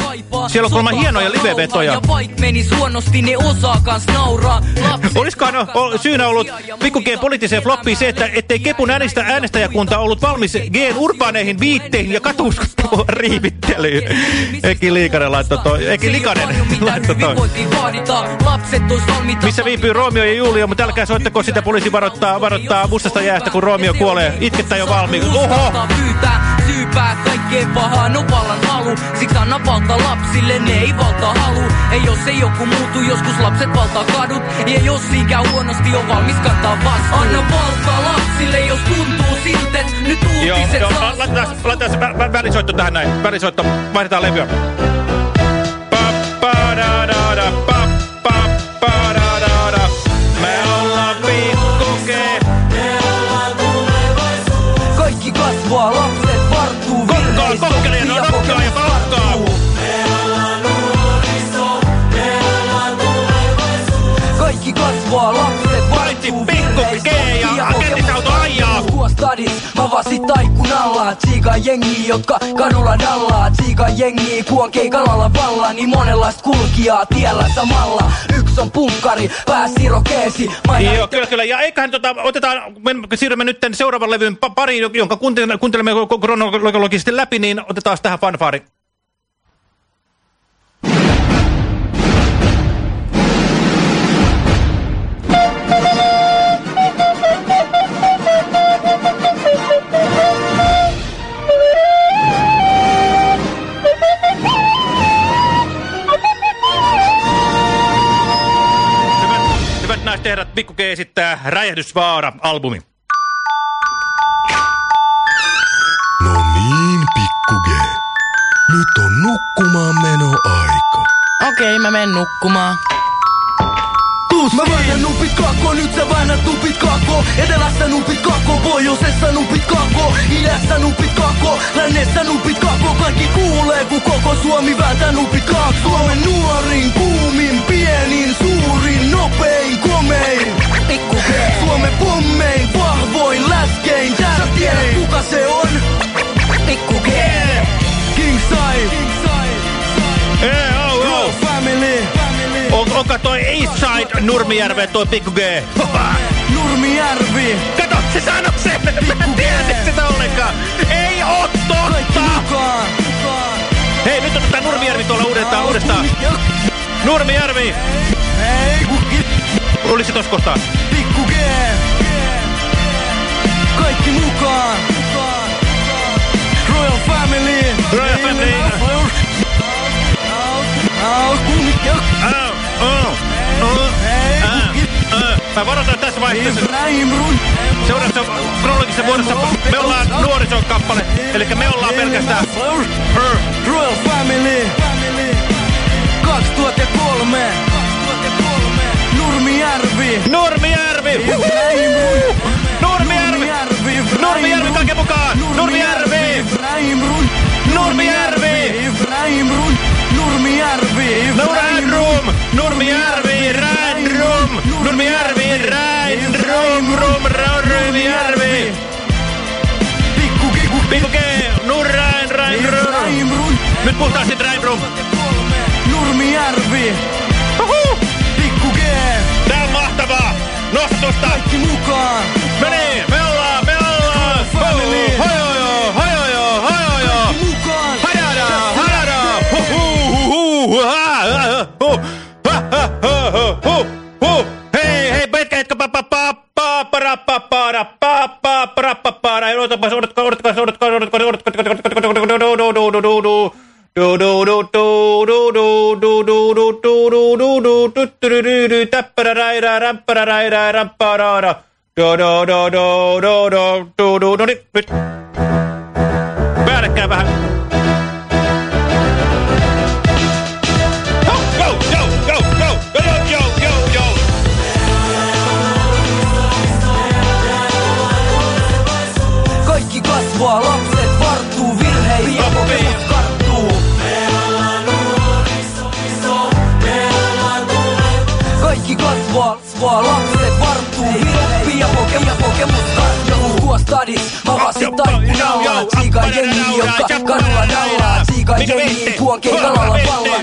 Speaker 8: Siellä on kuulemma hienoja livevetoja.
Speaker 20: Huonosti, ne osaa kans nauraa.
Speaker 8: Olisikohan o, syynä ollut Pikku G poliittiseen floppiin se, että ettei Kepun äänestä äänestäjäkunta ollut valmis Gn urbaaneihin viitteihin ja katuuskottavuun riivittelyyn. Eki Liikanen laittoi toi. Eki Likanen laittoi toi. Missä viipyy Romeo ja Julia, mutta älkää soittako sitä poliisi varoittaa, varoittaa mustasta jäästä, kun Romeo kuolee. Itkettä jo valmiiksi. Oho!
Speaker 20: Syypää kaikkeen pahaan on vallan halu. Siksi anna valta lapsille, ne ei valta halu. Ei jos ei joku muutu, joskus lapset valtaa kadut. Ja jos käy huonosti, on valmis kantaa vastuu. Anna valta lapsille, jos tuntuu siltä, nyt uutiset
Speaker 8: joo,
Speaker 20: saa
Speaker 8: laitetaan, laitetaan se vä- välisoitto tähän näin. Välisoitto, vaihdetaan levyä. Pa, pa, da, da,
Speaker 20: sit taikun alla Tsiika jengi, jotka kadulla dallaa Tsiika jengi, kun on keikalalla valla Niin monenlaista kulkijaa tiellä samalla Yksi on punkkari, pää sirokeesi
Speaker 8: Joo, kyllä, kyllä. Ja eiköhän tota, otetaan, me siirrymme nyt seuraavan levyn pa- pariin, jonka kuuntelemme, kronologisesti läpi, niin otetaan tähän fanfaari. Hyvät naiset herrat, Pikku G esittää Räjähdysvaara-albumi.
Speaker 21: No niin, pikku G. Nyt on nukkumaan meno aika.
Speaker 22: Okei, mä menen nukkumaan.
Speaker 20: Tuski. Mä väännän nupit kakko, nyt sä väännät nupit kakko Etelässä nupit kakko, pohjoisessa nupit kakko Idässä nupit kakko, lännessä nupit kakko. Kaikki kuulee, kun koko Suomi vääntää nupit kakko Suomen nuorin, kuumin, pienin, suurin, nopein, komein. Pikku Suomen pommein, vahvoin, läskein, tärkein. Kuka se on? Pikku G King Sai
Speaker 8: Ee, oh, oh.
Speaker 20: Family
Speaker 8: onko toi Eastside Nurmijärve toi Pikku G?
Speaker 20: Nurmijärvi
Speaker 8: Kato, se sano sen! Mä en tiedä sitä ollenkaan! Ei oo totta! Hei, nyt otetaan Nurmijärvi tuolla uudestaan, uudestaan. Nurmijärvi!
Speaker 20: Hei,
Speaker 8: Oliko se tossa kohtaa?
Speaker 20: Pikku G Kaikki mukaan Royal Family
Speaker 8: Royal Family. Au, Mä varoitan tässä vaiheessa.
Speaker 20: Niin
Speaker 8: seuraavassa prologissa vuodessa me ollaan nuorison kappale. Eli me ollaan pelkästään her.
Speaker 20: Royal Family. 2003. Nurmijärvi.
Speaker 8: Nurmijärvi.
Speaker 20: Niin
Speaker 8: Nurmijärvi. Nurmijärvi kaiken mukaan. Nurmijärvi. Nurmijärvi.
Speaker 20: Nurmijärvi.
Speaker 8: Nurmijärvi, Nordrum, Nurmijärvi, Rändrum, Nurmijärvi, Rändrum, Rum, Nurmijärvi.
Speaker 20: Pikku
Speaker 8: Pikkuke, Nurrain, Rändrum. Nyt puhtaasti Rändrum.
Speaker 20: Nurmijärvi. Pikku G.
Speaker 8: Tää on mahtavaa. Nostusta.
Speaker 20: Kaikki mukaan. Bad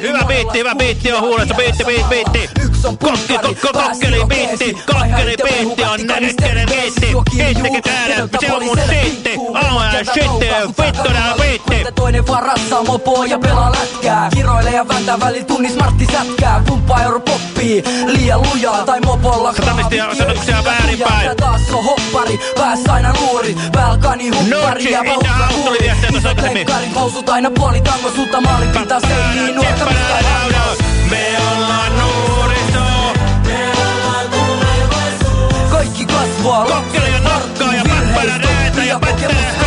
Speaker 8: Hyvä biitti, hyvä biitti on huulesta. Biitti, biitti, biitti. Kokki, kokkeli, biitti. Kokkeli, biitti on närkkele, biitti. Kiittäkö täällä, se on mun siitti. Aamu ja shitti, vittu nää biitti.
Speaker 20: Toinen vaan ratsaa mopoa ja pelaa lätkää. Kiroilee ja vääntää välillä tunnis Martti sätkää. Pumppaa euro poppii liian lujaa Tai mopolla
Speaker 8: Satamista ja sanotuksia väärinpäin.
Speaker 20: Ja taas on hoppari, päässä aina nuori. Välkani huppari
Speaker 8: Nurtsi,
Speaker 20: ja
Speaker 8: in the house, tuli viestiä tuossa aikaisemmin.
Speaker 20: Lenkkarin housut aina puoli tango Sulta maalin pinta seiniin nuorta mistä
Speaker 8: Me ollaan nuoriso.
Speaker 20: Kaikki kasvaa
Speaker 8: Kokkeli ja nokkaa ja pappana räätä ja pättää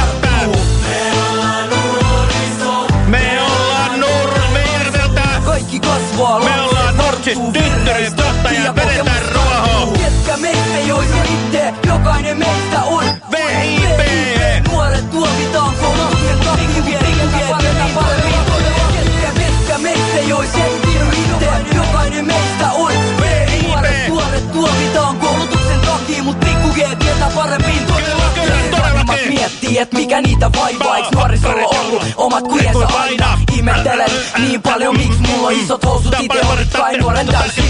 Speaker 8: ollaan Nortsis tyttöri, totta ja vedetään ruohoa.
Speaker 20: Ketkä meistä joissa itse, jokainen meistä on.
Speaker 8: VIP.
Speaker 20: Nuoret tuomitaan koulutuksen takia Viedään paremmin paremmin Ketkä, ketkä meistä joissa itse, jokainen meistä on. Nuoret, nuoret tuomitaan koulutuksen takia Mut pikku G tietää paremmin.
Speaker 8: Kyllä, kyllä, todellakin.
Speaker 20: miettii, et mikä niitä vaivaa. Eiks nuorisolla ollut omat kujensa aina Ihmettelen niin paljon, miksi mulla on isot housut Ite olit kai nuoren täysin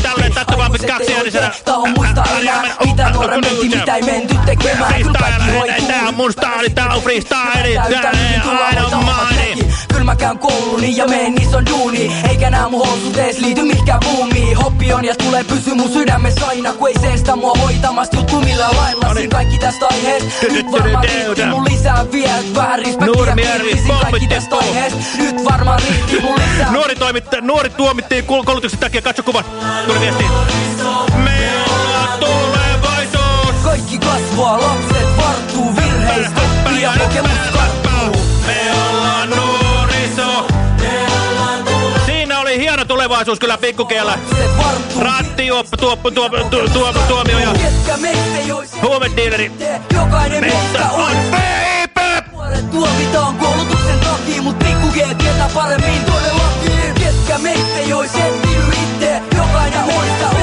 Speaker 20: Tää on muista enää, mitä nuoren menti, mitä ei menty tekemään Kyllä kaikki hoituu
Speaker 8: Tää on mun staali, tää on freestyle, tää on aina maini
Speaker 20: Kyllä mä käyn kouluni ja meen ison duuni. Eikä nää mun housut ees liity mihinkään buumiin. Hoppi on ja tulee pysy mun sydämessä aina Kun ei sen sitä mua hoitamasta juttu millä lailla. Siin kaikki tästä aiheesta. Nyt varmaan riitti mun lisää vielä Vähän respektiä kaikki tästä aiheesta. Nyt varmaan
Speaker 8: Nuori, toimitta, nuori tuomittiin kul- koulutuksen takia. Katso kuvat. Tuli viesti. Me ollaan tulevaisuus.
Speaker 20: Kaikki kasvaa, lapset varttuu virheistä Ja kokemus karttuu
Speaker 8: Me ollaan nuoriso. Siinä oli hieno tulevaisuus kyllä pikkukielä. Ratti, juoppa, tuoppa, tuoppa, tu, tuoppa, tuomio ja huumediileri.
Speaker 20: Jokainen
Speaker 8: Meistä
Speaker 20: on
Speaker 8: on!
Speaker 20: Nuoret tuomitaan koulutuksen takia, mut pikku G tietää paremmin todellakin. Ketkä meistä ei ois itse, jokainen meistä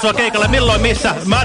Speaker 8: sua keikalle milloin missä. Mä,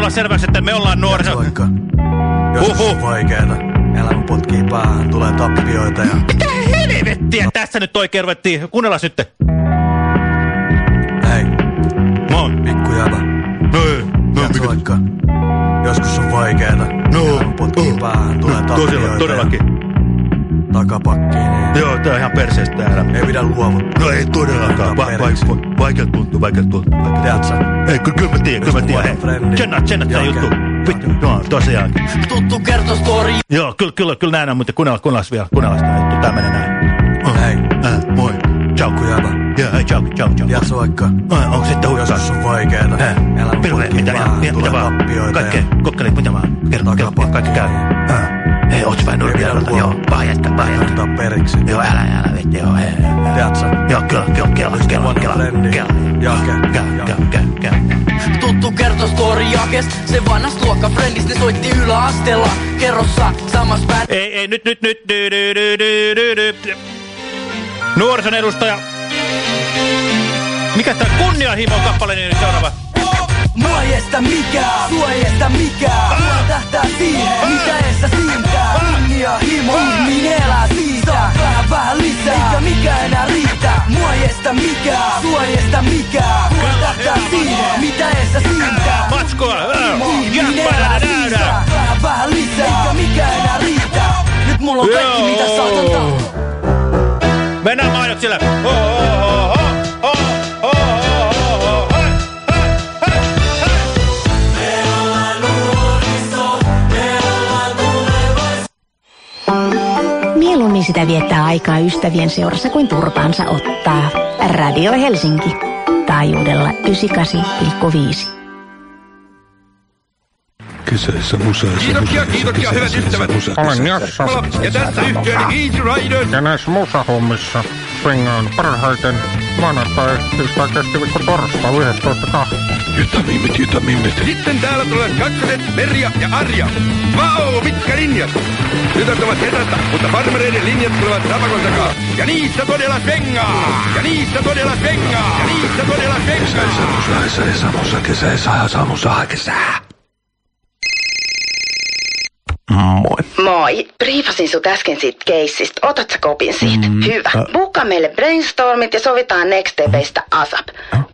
Speaker 8: tulla selväksi, että me ollaan nuoriso.
Speaker 23: Vaikka. Joskus on vaikeeta. Elämä potkii päähän, tulee tappioita ja...
Speaker 8: Mitä helvettiä tässä nyt oikein ruvettiin? Kuunnellaan nyt.
Speaker 23: Hei.
Speaker 8: Moi.
Speaker 23: Pikku jäbä.
Speaker 8: No ei. No
Speaker 23: vaikka. Joskus on vaikeeta.
Speaker 8: No.
Speaker 23: Elämä potkii päähän, tulee
Speaker 8: Tosiaan,
Speaker 23: tappioita
Speaker 8: todellakin.
Speaker 23: ja... Takapakkiin, niin...
Speaker 8: Joo, tää on ihan perseestä tää elämä.
Speaker 23: Ei pidä luovuttaa.
Speaker 8: No ei todellakaan. Va va va vaikea tuntuu, vaikea tuntuu.
Speaker 23: Tiedät sä?
Speaker 8: Ei, ky kyllä mä tiedän, kyllä mä tiedän. Tsennat, tsennat tää juttu. Vittu, no tosiaan.
Speaker 20: tuttu kertostori.
Speaker 8: Joo, kyllä, kyllä, kyllä näin on, mutta kuunnellaan, kuunnellaan vielä, kuunnellaan tää juttu. Tää menee näin.
Speaker 23: Hei.
Speaker 8: Äh, moi. Ciao.
Speaker 23: Jäbä.
Speaker 8: Joo, hei, ciao, ciao, ciao.
Speaker 23: Tiedätkö vaikka.
Speaker 8: Ai, onko sitten hukkaa?
Speaker 23: Joskus on vaikeeta.
Speaker 8: Pirve,
Speaker 23: potkii
Speaker 8: mitä, ja, ja, mitä
Speaker 23: tulee
Speaker 8: vaan?
Speaker 23: tappioita
Speaker 8: Kaikkea,
Speaker 23: ja...
Speaker 8: kokkelit, mitä vaan? Kerro, kerro, kaikki käy. Äh. Hei, ootko vähän nurmiarvolta? Joo, vaan jätkä, vaan jätkä.
Speaker 23: Ottaa periksi.
Speaker 8: Joo, älä, älä, vittu, joo, hei.
Speaker 23: Tiedät sä?
Speaker 8: Joo, kyllä, kyllä, kyllä, kyllä, kyllä, kyllä.
Speaker 23: Jake.
Speaker 8: Kyllä, kyllä, kyllä, kyllä.
Speaker 20: Tuttu kertostori jakes, se vanhas luokkafrendis, ne soitti yläasteella. Kerrossa samas bänd...
Speaker 8: Ei, ei, nyt, nyt, nyt. dy, dy, dy, dy, dy, dy. Nuorison edustaja. Mikä tää kunnianhimo kappale niin seuraava?
Speaker 20: Mua ei estä mikään, sua ei estä mikään mua tähtää siihen, mitä ei sä siintää. Kunnia, himo, ihminen elää siitä, saat vähän vähän lisää, eikä mikä enää riitä Mua ei estä mikään, sua ei estä mikään mua tähtää siihen, mitä ei sä siintää.
Speaker 8: Matskoa,
Speaker 20: ihminen
Speaker 8: jäppärä,
Speaker 20: näydä. Vähän vähän lisää, eikä mikä enää riitä Nyt mulla on kaikki, mitä saatan antaa.
Speaker 8: Mennään mainoksille. Oh, oh, oh, oh.
Speaker 24: Paremmin sitä viettää aikaa ystävien seurassa kuin turpaansa ottaa. Radio Helsinki. Taajuudella 98,5.
Speaker 21: Kesäisessä museessa.
Speaker 25: Kiitoksia, kiitoksia hyvät ystävät.
Speaker 18: Olen Jassa.
Speaker 25: Ja tässä yhtiöni Easy Riders.
Speaker 18: Ja näissä musahommissa swingaan parhaiten maanantai, tiistai, keskiviikko, torstai, 11.2.
Speaker 21: Jytämimmit, jytämimmit.
Speaker 25: Sitten täällä tulevat kaksoset Merja ja Arja. Vau, mitkä linjat! Tytöt ovat kesästä, mutta farmereiden linjat tulevat rapakon takaa. Ja niissä todella svengaa! Ja niissä todella svengaa! Ja niissä todella svengaa!
Speaker 21: Kesäisessä Samossa kesäisessä Samossa kesää.
Speaker 26: Moi. Moi. Briefasin sut äsken siitä keissistä. Otat sä kopin siitä?
Speaker 21: Mm,
Speaker 26: Hyvä.
Speaker 21: ä-
Speaker 26: Buukkaa meille brainstormit ja sovitaan Next Stepistä ASAP.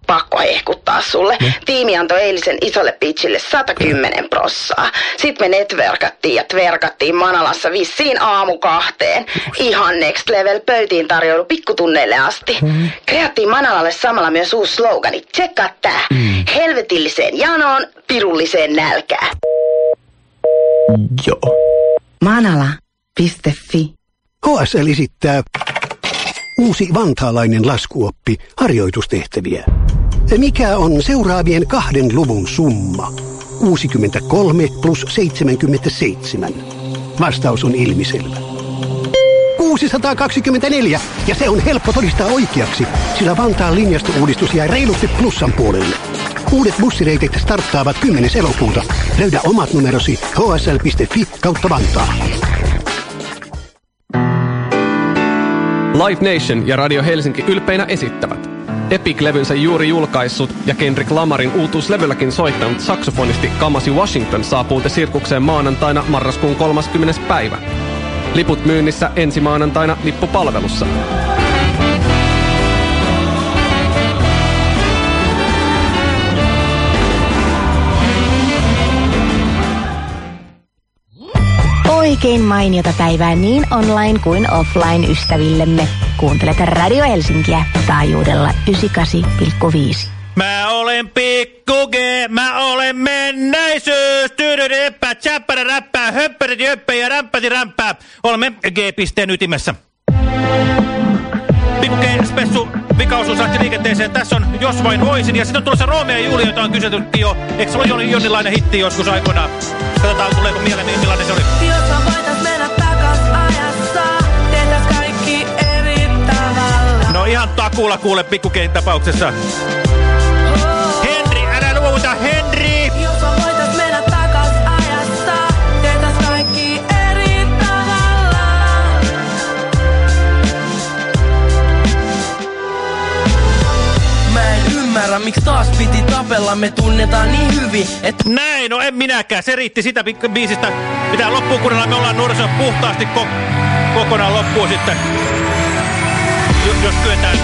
Speaker 26: Pakko hehkuttaa sulle. Tiimi antoi eilisen isolle pitchille 110 prossaa. Sitten me netverkattiin ja tverkattiin Manalassa vissiin aamu kahteen. Ihan next level pöytiin tarjoilu pikkutunneille asti. Kreattiin Manalalle samalla myös uusi slogani. Tsekkaa tää. Helvetilliseen janoon, pirulliseen nälkään.
Speaker 27: Joo.
Speaker 26: Manala.fi
Speaker 27: HSL esittää uusi vantaalainen laskuoppi harjoitustehtäviä. Mikä on seuraavien kahden luvun summa? 63 plus 77. Vastaus on ilmiselvä. 624, ja se on helppo todistaa oikeaksi, sillä Vantaan linjastouudistus jäi reilusti plussan puolelle. Uudet bussireitit starttaavat 10. elokuuta. Löydä omat numerosi hsl.fi kautta Vantaa.
Speaker 28: Live Nation ja Radio Helsinki ylpeinä esittävät. Epic-levynsä juuri julkaissut ja Kendrick Lamarin uutuuslevylläkin soittanut saksofonisti Kamasi Washington saapuu te sirkukseen maanantaina marraskuun 30. päivä. Liput myynnissä ensi maanantaina lippupalvelussa.
Speaker 24: Oikein mainiota päivää niin online kuin offline ystävillemme. Kuuntelet Radio Helsinkiä taajuudella 98,5.
Speaker 8: Mä olen pikku G, mä olen menneisyys. Tyydydeppä, tsäppärä, räppää, höppärät, jöppä ja rämpäti, rämpää. Olemme G-pisteen ytimessä. Pikku G, spessu, vikaosuus lähti liikenteeseen. Tässä on Jos vain voisin. Ja sitten on tulossa Romeo ja Julia, jota on kyseltykin jo. Eikö se ole Joni, Jonilainen hitti joskus aikoinaan? Katsotaan, tuleeko mieleen, millainen se oli.
Speaker 13: Jos voitais mennä takas ajassa, tehtäis kaikki eri tavalla.
Speaker 8: No ihan takuulla kuule pikku G:n tapauksessa.
Speaker 9: Ymmärrä, miksi taas piti tapella, me tunnetaan niin hyvin, että...
Speaker 8: Näin, no en minäkään. Se riitti sitä biisistä. Pitää loppuun kuunnella, me ollaan nuoriso puhtaasti ko kokonaan loppuun sitten. Jos, jos kyetään.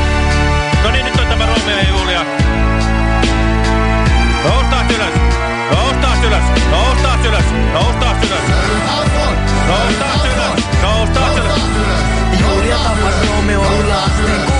Speaker 8: No niin, nyt on tämä Romeo ja Julia. Noustaan ylös. Noustaan ylös. Noustaan ylös. Noustaan ylös. Noustaan ylös. Noustaan ylös.
Speaker 9: Julia tapas Romeo yläasteen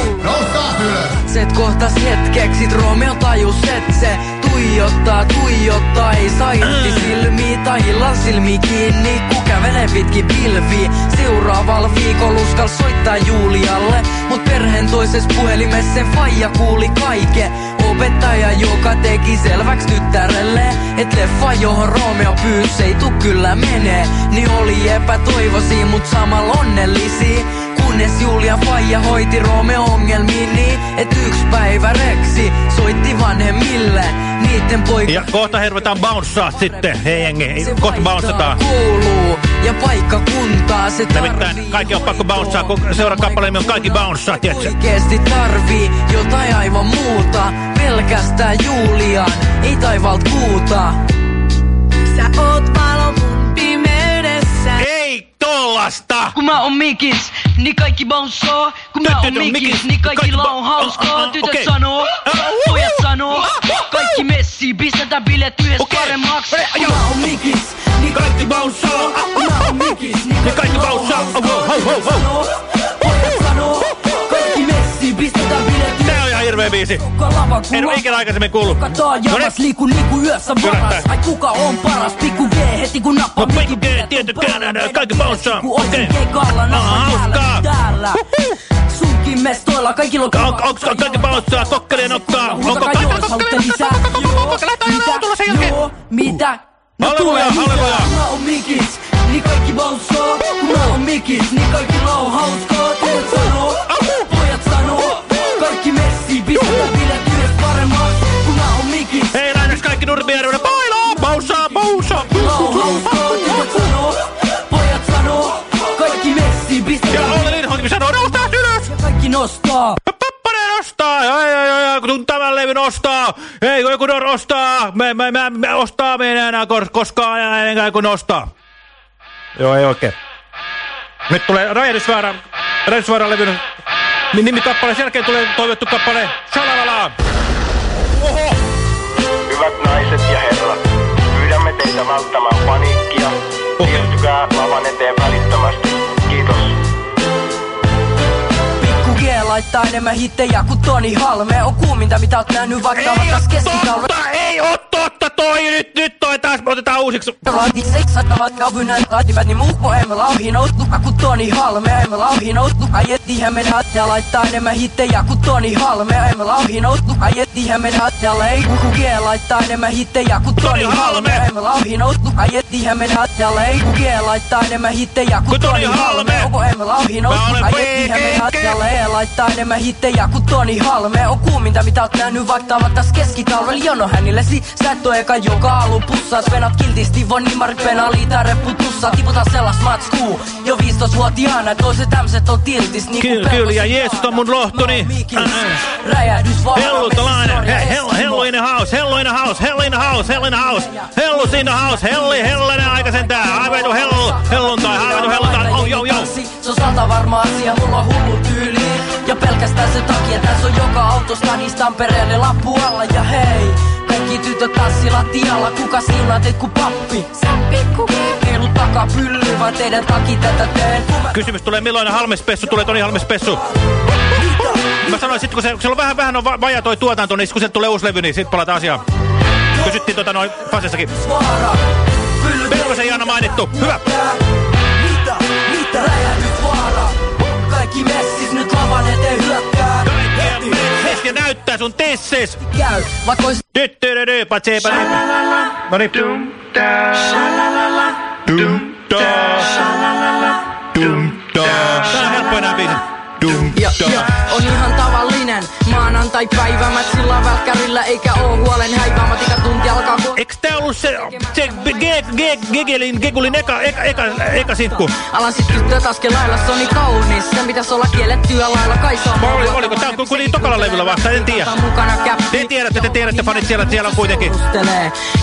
Speaker 12: ylös!
Speaker 9: Set kohtas hetkeksi, Romeo tajus, et se tuijottaa, tuijottaa, ei saa irti silmiä tai illan silmi kiinni, kun kävelee pitkin pilviä. Seuraavalla viikolla uskal soittaa Julialle, mut perheen toisessa puhelimessa sen faija kuuli kaiken. Opettaja, joka teki selväks tyttärelle, et leffa, johon Romeo pyysi, ei tuu kyllä menee. Niin oli epätoivoisia, mut samalla onnellisia. Kunnes Julia Faija hoiti Romeo ongelmiin niin, et yksi päivä Reksi soitti vanhemmille niitten poika...
Speaker 8: Ja kohta hervetaan bounceaa sitten. Hei jengi, kohta bounceataan.
Speaker 9: kuuluu ja paikkakuntaa se
Speaker 8: Nimittäin kaikki on pakko bouncea, kun seuraan kappaleemme on kaikki bouncea, tiedätkö?
Speaker 9: oikeesti tarvii jotain aivan muuta. Pelkästään Julian, ei taivaalta kuuta.
Speaker 13: Sä oot.
Speaker 8: Ei tollasta!
Speaker 9: Kun mä oon mikis, niin kaikki bouncea. Kun mä oon mikis, niin kaikilla on hauskaa. Tytöt sanoo, pojat sanoo. Kaikki messiin, pistetään bilet yhdessä paremmaksi. Kun mä oon mikis, niin kaikki bouncea. Kun mä oon mikis, niin kaikki bouncea.
Speaker 8: Hirveä biisi. En ole ikinä aikaisemmin kuullut.
Speaker 9: Kataa jamas, liiku niinku yössä varas. Ai kuka on paras? Pikku G heti kun nappaa
Speaker 8: No pikku G, tietykään, kaikki bounceaa. Okei. hauskaa.
Speaker 9: Sunkin mestoilla kaikilla on
Speaker 8: Onko onks kaikki bounceaa? Kokkelien ottaa. Onko kaikki
Speaker 9: lisää. Joo, mitä? No tulee? Kun mä oon mikis, niin kaikki bouncaa. Kun mä oon mikis, niin kaikilla on hauskaa. Pojat sanoo. Kaikki messiin, pistetään bileet yhdessä paremmaksi. Kun mä oon mikis.
Speaker 8: Hei, lähdös kaikki Nurmijärvellä. Bailaa, bounceaa, bounceaa.
Speaker 9: Kaikilla on hauskaa. Tytöt sanoo, pojat sanoo. Kaikki messiin,
Speaker 8: Ja
Speaker 9: pistetään
Speaker 8: Olli Lindholm sanoo, noustaa ylös.
Speaker 9: ja kaikki nostaa.
Speaker 8: Pappane nostaa, ja, ja, ja, ja, kun tämän levyn ostaa, ei kun joku ostaa, me, me, me, me ostaa, me ei enää kos- koskaan enää ennen kuin nostaa. Joo, ei oikein. Nyt tulee Räjähdysvaara, Räjähdysvaaran levyn nimikappale, sen jälkeen tulee toivottu kappale, Shalalala. Oho!
Speaker 29: Hyvät naiset ja herrat, pyydämme teitä välttämään paniikkia. Siirtykää lavan eteen välittömästi.
Speaker 9: Laittaa enemmän hittejä kuin Toni Halme. On kuuminta mitä oot nähnyt vaikka
Speaker 8: Ei oo
Speaker 9: keskitalve.
Speaker 8: totta, ei oo totta toi, nyt, nyt toi taas otetaan uusiksi.
Speaker 9: Seksattavat kaupungin laativat, niin muu emme lauhi nouttuka kuin Toni Halme. Emme lauhi nouttuka, jettihän mennä ja laittaa enemmän hittejä kuin Toni Halme. Emme lauhi nouttuka, jettihän mennä ja ei Pikku G laittaa enemmän hittejä kuin Toni Halme. Emme lauhi nouttuka, jettihän mennä ja ei Pikku G laittaa enemmän hittejä kuin Toni Halme. Onko emme lauhi nouttuka, jettihän mennä ja ei laittaa enemmän hittejä kuin Toni Halme. On kuuminta mitä oot nähnyt vaikka ovat tässä keskitalvella jono hänillesi. Sä et oo eka joka alu pussaat venat kiltisti von nimari penaali tää reppu tussaa. Tiputa sellas matskuu jo 15-vuotiaana toiset tämmöset on tiltis niinku
Speaker 8: Kyllä, kyllä, ja Jeesus on mun lohtoni.
Speaker 9: Räjähdys vaan.
Speaker 8: Hellutalainen, he, hell, hellu in the house, hellu in the house, hellu in the house, hellu in the house, hellu in the house, helli, hellainen aika sentään, haivetu hellu, helluntai, haivetu helluntai, oh joo joo.
Speaker 9: Se on sata varma asia, mulla on hullu tyyli Ja pelkästään sen takia tässä on joka autosta niistä Tampereelle lappu alla Ja hei, kaikki tytöt tanssi lattialla Kuka siunaa teet ku pappi? Sä pikku Heilu takapylly, vaan teidän takia tätä teen
Speaker 8: Kysymys tulee, milloin Halmespessu tulee, Toni Halmespessu. Mä sanoin, sit kun, se, kun siellä on vähän, vähän on va vaja toi tuotanto, niin kun sieltä tulee uusi levy, niin sit palataan asiaan. Kysyttiin tota noin Fasessakin. Pelkosen Jaana mainittu. Hyvä.
Speaker 9: Mitä? Mitä? Räjähdysvaara Kaikki messis
Speaker 8: Meski näyttää sun tessis.
Speaker 9: Käy, vaikka ois
Speaker 8: Tyttyrydy, patseepa. No niin. Dum da. Dum da. Tää on helppo enää. Dum
Speaker 9: Ja, on ihan tavallinen maanantai-päivä Mätsillä välkkärillä eikä oo huolen häivää Matika tunti alkaa kun
Speaker 8: Eiks tää ollut se, se Ge- Ge- Gegelin, Gegulin eka, eka, eka, eka sinkku?
Speaker 9: Alan sit tyttöt askel lailla, se on niin kaunis. Se pitäis olla kiellettyä lailla, kai se on
Speaker 8: Oli, oliko tää kun niin tokalla levyllä vasta, en tiedä. Te tiedätte, te tiedätte fanit siellä, siellä on kuitenkin.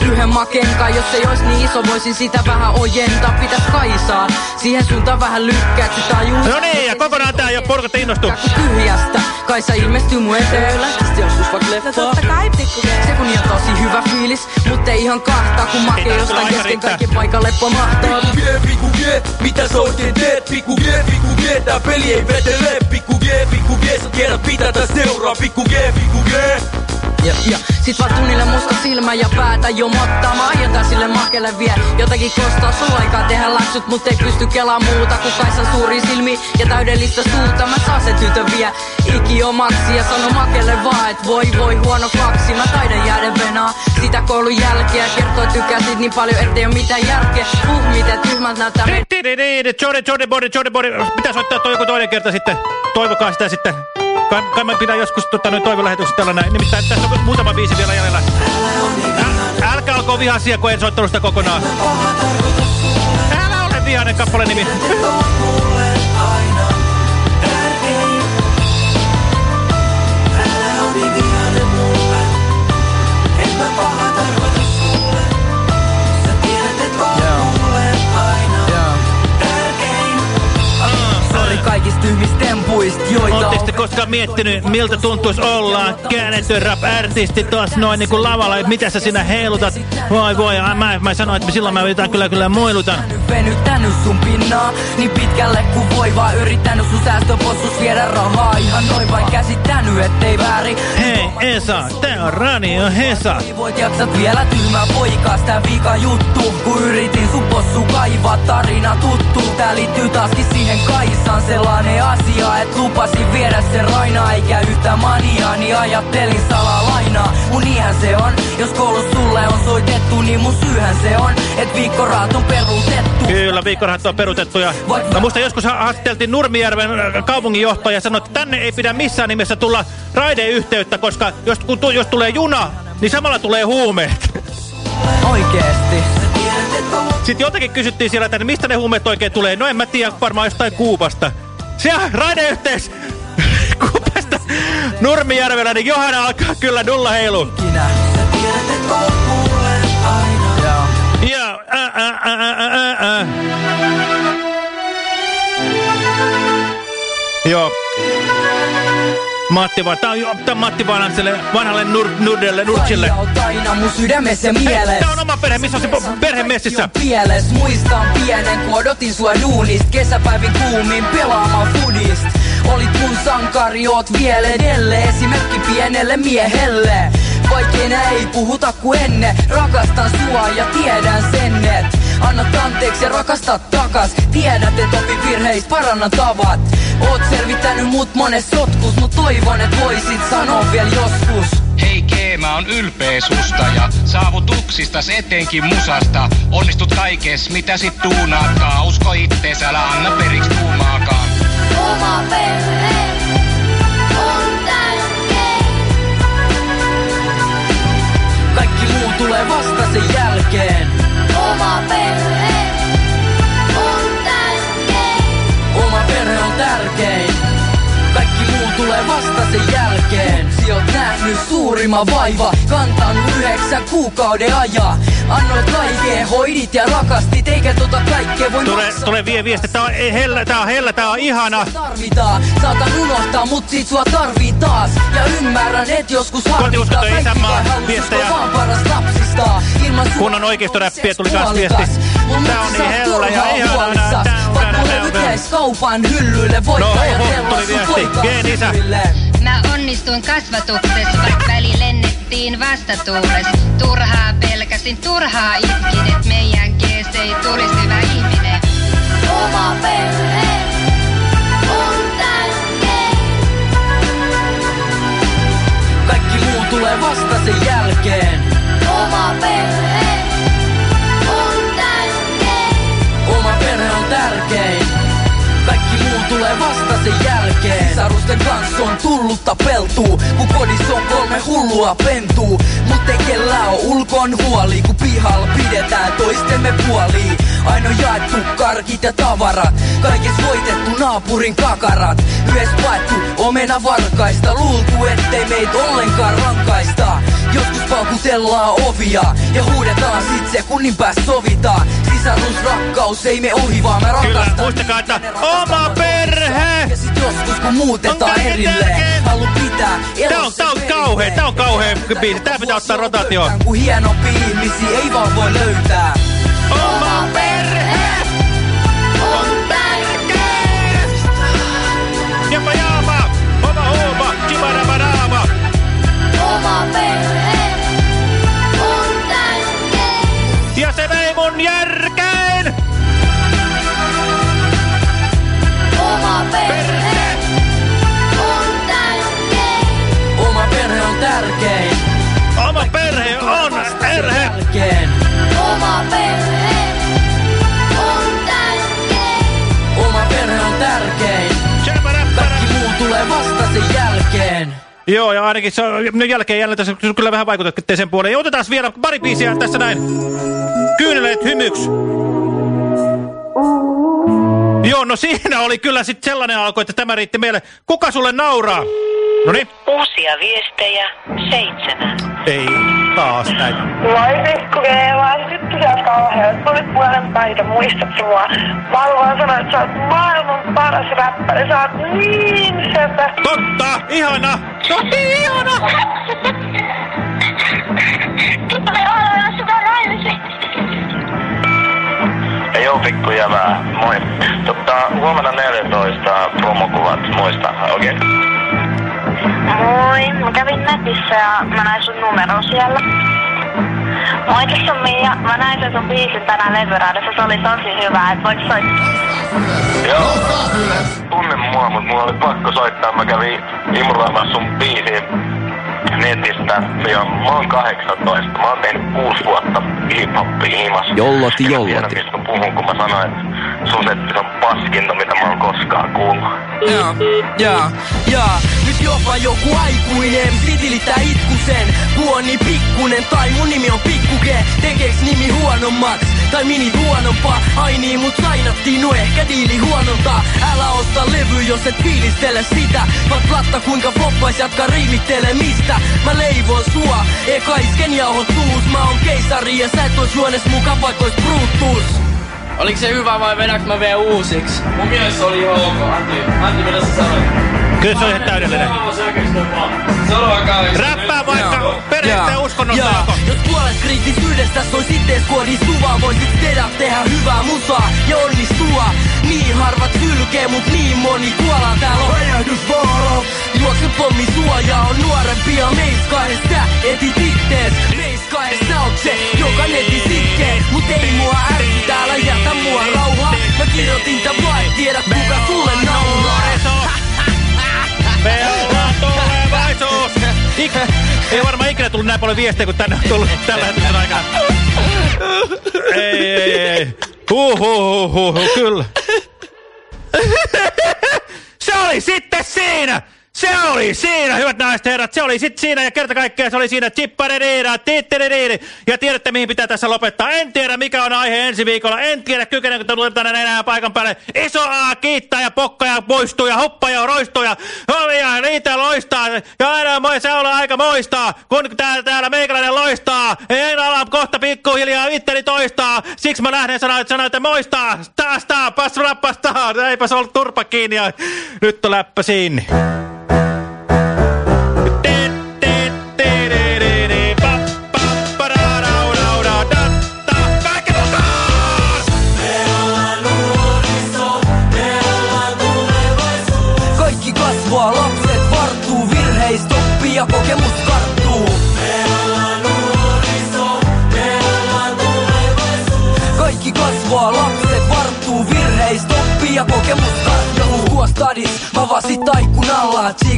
Speaker 9: Yhden makenkaan, jos ei ois niin iso, voisin sitä vähän ojentaa. Pitäis kaisaa, siihen suuntaan vähän lykkää Sitä on just
Speaker 8: No niin, ja kokonaan tää jo porukat
Speaker 9: tyhjästä. Kaisa ilmestyy mun eteen. Lähtisti joskus vaikka leffaa.
Speaker 13: Totta kai pikku
Speaker 9: Se kun on tosi hyvä fiilis, mutta ei ihan kahtaa Kun make
Speaker 8: tää
Speaker 9: jostain kesken kaiken paikalle pamahtaa
Speaker 30: Pikku G, pikku G, mitä sä oikein teet? Pikku G, pikku G, tää peli ei vetele. Pikku G, pikku G, sä tiedät mitä tää seuraa. Pikku G, pikku G
Speaker 9: Ja, ja. Sit vaan tunnille musta silmä ja päätä jomottaa Mä aion sille makelle vie jotakin kostaa Sulla aikaa tehdä läksyt, mut ei pysty kelaa muuta Kun Kaisan suuri silmi ja täydellistä suuta Mä saan se tytön vie iki omaksi Ja sano makelle vaan, et voi voi huono kaksi. Mä taidan jäädä venaa. Sitä koulun jälkeen Kertoo tykäsit niin paljon, ettei oo mitään järkeä. Puh, miten tyhmät näyttää.
Speaker 8: Jordi, Jordi Body, Jordi Body. Pitää soittaa toi joku toinen kerta sitten. Toivokaa sitä sitten. Kai, kai mä pidän joskus tota, toivolähetykset tällä näin. Nimittäin tässä on muutama biisi vielä jäljellä. Äl, älkää olko vihaisia, kun en soittanut sitä kokonaan. Älä ole vihainen kappale nimi.
Speaker 9: Kaikista tyhmistä
Speaker 8: Ootte Oletteko koskaan miettinyt, miltä tuntuisi olla käännetty rap-artisti tuossa noin niin kuin lavalla, että mitä sä sinä heilutat? Voi voi, ja mä, mä sanoin, että silloin mä jotain kyllä kyllä moilutan.
Speaker 9: Venyttänyt sun pinnaa niin pitkälle kuin voi vaan yrittänyt sun säästöpossus viedä rahaa ihan noin vain käsittänyt ettei väärin.
Speaker 8: Hei Esa, tää on Radio Hesa.
Speaker 9: Voit jaksat vielä tyhmää poikaa sitä vika juttu Kun yritin sun possu kaivaa tarina tuttu Tää liittyy taaskin siihen kaisaan sellainen asia Et lupasin viedä sen raina eikä yhtä maniaa Niin ajattelin salaa lainaa Mun niinhän se on Jos koulus sulle on soitettu niin mun syyhän se on Et viikkorahat on peruutettu
Speaker 8: Kyllä, viikkorahat on peruutettu. Ja mä muistan joskus haastateltiin Nurmijärven äh, kaupunginjohtaja ja sanoi, että tänne ei pidä missään nimessä tulla raideyhteyttä, koska jos, kun, tu- jos tulee juna, niin samalla tulee huumeet.
Speaker 9: Oikeesti
Speaker 8: Sitten jotenkin kysyttiin siellä, että mistä ne huumeet oikein tulee. No en mä tiedä, varmaan jostain Kuubasta. Siellä raideyhteys Kuubasta Nurmijärvellä, niin Johanna alkaa kyllä nulla heilu. Ja, ä, ä, ä, ä, ä, ä. Joo. Matti vaan, tää on, jo- tää Matti Vanhanselle, vanhalle nur, nurdelle, nurtsille.
Speaker 9: Aina mun sydämessä mielessä.
Speaker 8: Tää on oma perhe, missä on se perhe messissä?
Speaker 9: Pieles, muistan pienen, kun odotin sua duunist. Kesäpäivin kuumin pelaamaan foodist. Olit mun sankari, oot vielä edelle. Esimerkki pienelle miehelle. Vaikeina ei puhuta kuin ennen Rakastan sua ja tiedän sen, et Annat anteeksi ja rakasta takas Tiedät, et opi virheistä, paranna tavat Oot selvittänyt mut mones sotkus Mut toivon, et voisit sanoa vielä joskus
Speaker 31: Hei G, mä oon ylpeä susta ja saavutuksistas etenkin musasta. Onnistut kaikes, mitä sit tuunaakaan. Usko ittees, älä anna periksi tuumaakaan.
Speaker 10: Oma perhe on tärkein.
Speaker 9: Kaikki muu tulee vasta sen jälkeen
Speaker 10: Oma perhe on tärkein.
Speaker 9: Oma perhe on tärkein Kaikki muu tulee vasta sen jälkeen. Mutsi oot nähnyt suurimman vaiva Kantanut yhdeksän kuukauden ajan. Annoit kaikkea, hoidit ja rakastit Eikä tota kaikkea voi
Speaker 8: Tule,
Speaker 9: maksaa.
Speaker 8: tule vie viesti, tää on ei hellä, tää on hellä, tää on ihana.
Speaker 9: tarvitaan Saatan unohtaa, mut sit sua tarvii taas. Ja ymmärrän, et joskus harmittaa.
Speaker 8: Isänmaa
Speaker 9: Kaikki vai
Speaker 8: viestejä.
Speaker 9: vaan paras lapsista Sua
Speaker 8: Kunnon oikeistoräppiä tuli kans viesti. Tää on niin hellä ja ihanaa. on
Speaker 9: Vaikka
Speaker 8: tää,
Speaker 9: levyt
Speaker 8: tää on.
Speaker 9: jäis kaupan hyllylle Voit
Speaker 8: No,
Speaker 9: ajatella
Speaker 8: tuli viesti. Geen isä.
Speaker 9: poikaystäville
Speaker 32: Mä onnistuin kasvatuksessa, vaikka väli lennettiin vastatuules. Turhaa pelkäsin, turhaa itkin, et meidän kees ei tulisi hyvä ihminen.
Speaker 10: Oma perhe on tärkein.
Speaker 9: Kaikki muu tulee vasta sen jälkeen
Speaker 10: Oma perhe
Speaker 9: sen jälkeen. Sisarusten kanssa on tullut tapeltuu Kun kodissa on kolme hullua pentuu Mut ei kellään oo ulkon huoli Kun pihalla pidetään toistemme puoliin Aino jaettu karkit ja tavarat Kaikes voitettu naapurin kakarat. Yhdessä paettu omena varkaista Luultu ettei meitä ollenkaan rankaista. Joskus paukutellaan ovia Ja huudetaan sit se kunnin päästä sovitaan. Sisarusrakkaus ei me ohi vaan mä
Speaker 8: Kyllä,
Speaker 9: rakastan.
Speaker 8: muistakaa, että oma perhe!
Speaker 9: Kun muutetaan erilleen. Halu pitää
Speaker 8: Tää on, tää on kauhea, tää on kauhea biisi. Tää pitää ottaa rotaatioon.
Speaker 9: Kun hienompi ihmisiä ei vaan voi löytää
Speaker 8: Oma perhe Joo, ja ainakin se on, nyt jälkeen jälleen tässä kyllä vähän vaikutat sen puoleen. Ja otetaan vielä pari biisiä tässä näin. Kyyneleet hymyks. Joo, no siinä oli kyllä sitten sellainen alku, että tämä riitti meille. Kuka sulle nauraa? No niin.
Speaker 33: Uusia viestejä seitsemän.
Speaker 8: Ei. taas näitä.
Speaker 34: Moi pikku Eeva, nyt sieltä kauhean. Tulit puolen päitä, muistatko mua? Mä haluan sanoa, että sä oot maailman paras räppäri. Sä oot niin sepä.
Speaker 8: Totta, ihana. Tosi ihana.
Speaker 34: Tulee olla sitä naimisi.
Speaker 29: Ei oo pikku jämää. Moi. Totta, huomenna 14 promokuvat, muista, okei? Okay.
Speaker 34: Moi, mä kävin netissä ja mä näin sun numeron siellä. Moi, tässä on Mia. Mä näin sen sun biisin tänään levyraadissa. Se oli tosi hyvä, et voit soittaa.
Speaker 29: Joo, tunne mua, mut mulla oli pakko soittaa. Mä kävin imuraamassa sun biisin netistä. Ja mä oon 18. Mä oon tehnyt kuusi vuotta hip-hoppia himassa.
Speaker 28: Jolloti,
Speaker 29: Ja
Speaker 28: jolloti.
Speaker 29: Tiedän, mistä mä puhun, kun mä sanoin, että sun on paskinta, mitä mä oon koskaan kuullut.
Speaker 9: Jaa, jaa, jaa. Nyt jopa joku aikuinen sitilittää itkusen. Puoni pikkunen tai mun nimi on pikkuke. Tekeeks nimi huonommaks? Tai mini huonompaa? Ai niin, mut sainattiin, no ehkä diili huonontaa. Älä osta levy, jos et fiilistele sitä. Vaan platta kuinka floppais jatka riimittele mistä. Mä leivon sua, eka isken jauhot tuus. Mä oon keisari ja sä et ois juones mukaan vaikka ois Brutus.
Speaker 22: Oliko se hyvä vai vedäks mä vielä uusiksi? Mun mielestä oli ihan ok. Antti, Antti mitä sä sanoit?
Speaker 8: Kyllä se on ihan täydellinen. Räppää vaikka perhettä ja uskonnosta.
Speaker 9: Jos puolet kriittisyydestä soi sitten skuodistuvaa Voisit tehdä, tehdä hyvää musaa ja onnistua. Niin harvat sylkee, mut niin moni kuolaa. Täällä on räjähdysvaara. Juokse pommi suojaa on nuorempia meis kahdesta Etit ittees, meis kahdesta oot se, joka neti sitkee Mut ei mua ärsytä, älä jätä mua rauhaa. Mä kirjoitin tän vaan, tiedä kuka sulle nauraa
Speaker 8: Meillä on tulevaisuus. Ik ei varmaan ikinä tullut näin paljon viestejä kuin tänne on tullut tällä hetkellä aikana. Ei, ei, ei. Huh, huh, huh, huh, kyllä. Se oli sitten siinä! Se oli siinä, hyvät naiset herrat, se oli sitten siinä ja kerta kaikkiaan se oli siinä chipparediina, titteridiini. Ja tiedätte mihin pitää tässä lopettaa. En tiedä mikä on aihe ensi viikolla, en tiedä kykenenkö tulen tänne enää paikan päälle. Iso A kiittää ja pokka ja poistuu ja hoppa ja roistuu ja ja niitä loistaa. Ja aina moi, se on aika moistaa, kun täällä, täällä meikäläinen loistaa. En ala kohta pikkuhiljaa itteni toistaa. Siksi mä lähden sanoa, että sanoin, että moistaa. Taas, taas, pas, rappas, taas. Eipäs ollut turpa kiinni ja nyt on läppä siinä.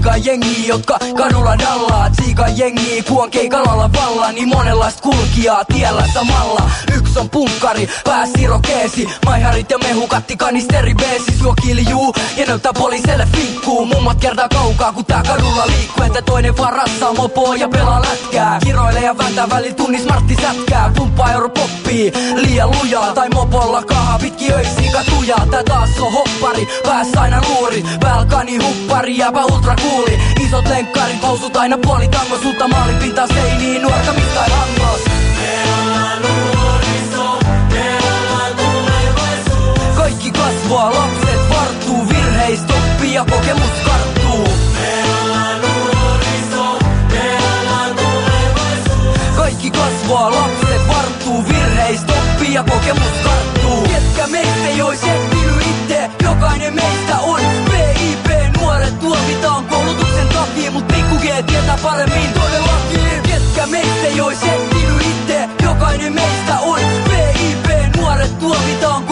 Speaker 9: Alla. Tsiika jengi, jotka kadulla dallaa. Tsiika jengi, kuon keikalalla valla. Niin monenlaista kulkijaa tiellä samalla. Yks on punkkari, pää sirokeesi. Maiharit ja mehukatti kanisteri beesi. Suo kiljuu ja näyttää poliiselle finkkuu. Mummot kertaa kaukaa, kun tää kadulla liikkuu. Että toinen vaan ratsaa mopoa ja pelaa lätkää. Kiroilee ja vääntää välillä tunnis smartti sätkää. Pumppaa euro poppii, liian lujaa. Tai mopolla kahaa pitki öisiä katujaa. Tää taas on hoppari, päässä aina luuri. Välkani huppari, jääpä ultra kuuli. Isot lenkkarit, housut aina puoli tango. Sulta maalipinta seiniin, nuortamista tai langos. Kaikki kasvaa, lapset varttuu, virheistä oppii ja kokemus karttuu. Kaikki kasvaa, lapset varttuu, virheistä oppii ja kokemus karttuu. Ketkä meistä ei ois etsinyt itse, jokainen meistä on paremmin todellakin. Ketkä meistä ei ois etsinyt itse, jokainen meistä on PIP. Nuoret tuomitaan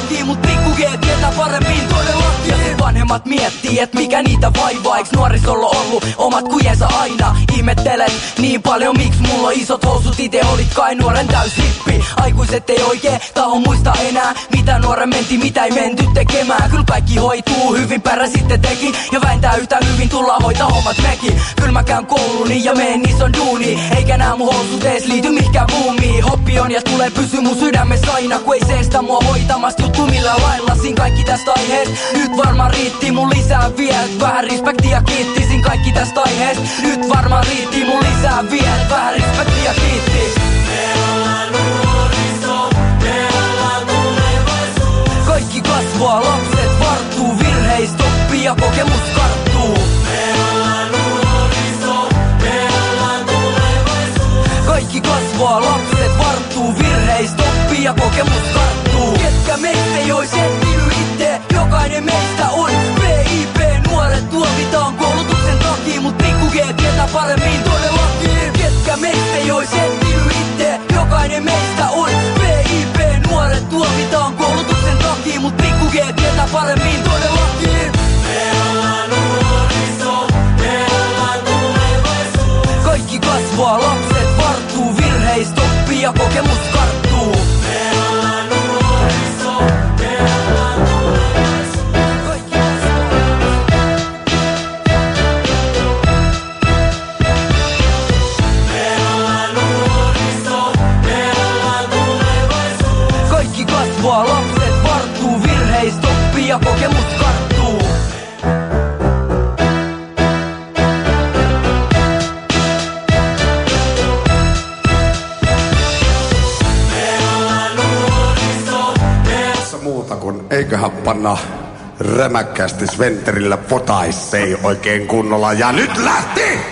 Speaker 9: takia, mut pikku G tietää paremmin todellakin. Ja vanhemmat miettii, et mikä niitä vaivaa. Eiks nuorisolla ollut omat kujensa aina? Ihmettelet niin paljon, miksi mulla on isot housut, ite olit kai nuoren täyslippi. Aikuiset ei oikee taho muista enää, mitä nuoren menti, mitä ei menty tekemään. Kyllä kaikki hoituu hyvin, pärä sitten teki. Ja väintää yhtä hyvin, tullaan hoitaa hommat mekin. Kyllä mä käyn kouluni ja meen ison duuni. Eikä nää mun housut ees liity mihinkään buumiin. Hoppi on ja tulee pysy mun sydämessä aina, kun ei seestä mua hoitamasta juttu millä lailla. Siinä kaikki tästä aiheesta nyt varmaan riitti, mun lisää vielä Vähän respektiä kiittisin kaikki tästä aiheesta Nyt varmaan riitti, mun lisää vielä Vähän respektiä kiitti. Kaikki kasvaa, lapset varttuu Virheistä oppii ja kokemus karttuu. Kaikki kasvaa, lapset varttuu Virheistä oppii ja kokemus karttuu etsinyt itse Jokainen meistä on. PIP Nuoret tuomitaan koulutuksen takia Mut pikku G tietää paremmin todellakin. Ketkä meistä itse Jokainen meistä on. PIP Nuoret tuomitaan koulutuksen takia Mut pikku G tietää paremmin todellakin. Kaikki kasvaa, lapset varttuu Virheistä oppii ja kokemus karttuu
Speaker 35: eiköhän panna rämäkkästi Sventerillä potaissei oikein kunnolla. Ja nyt lähti!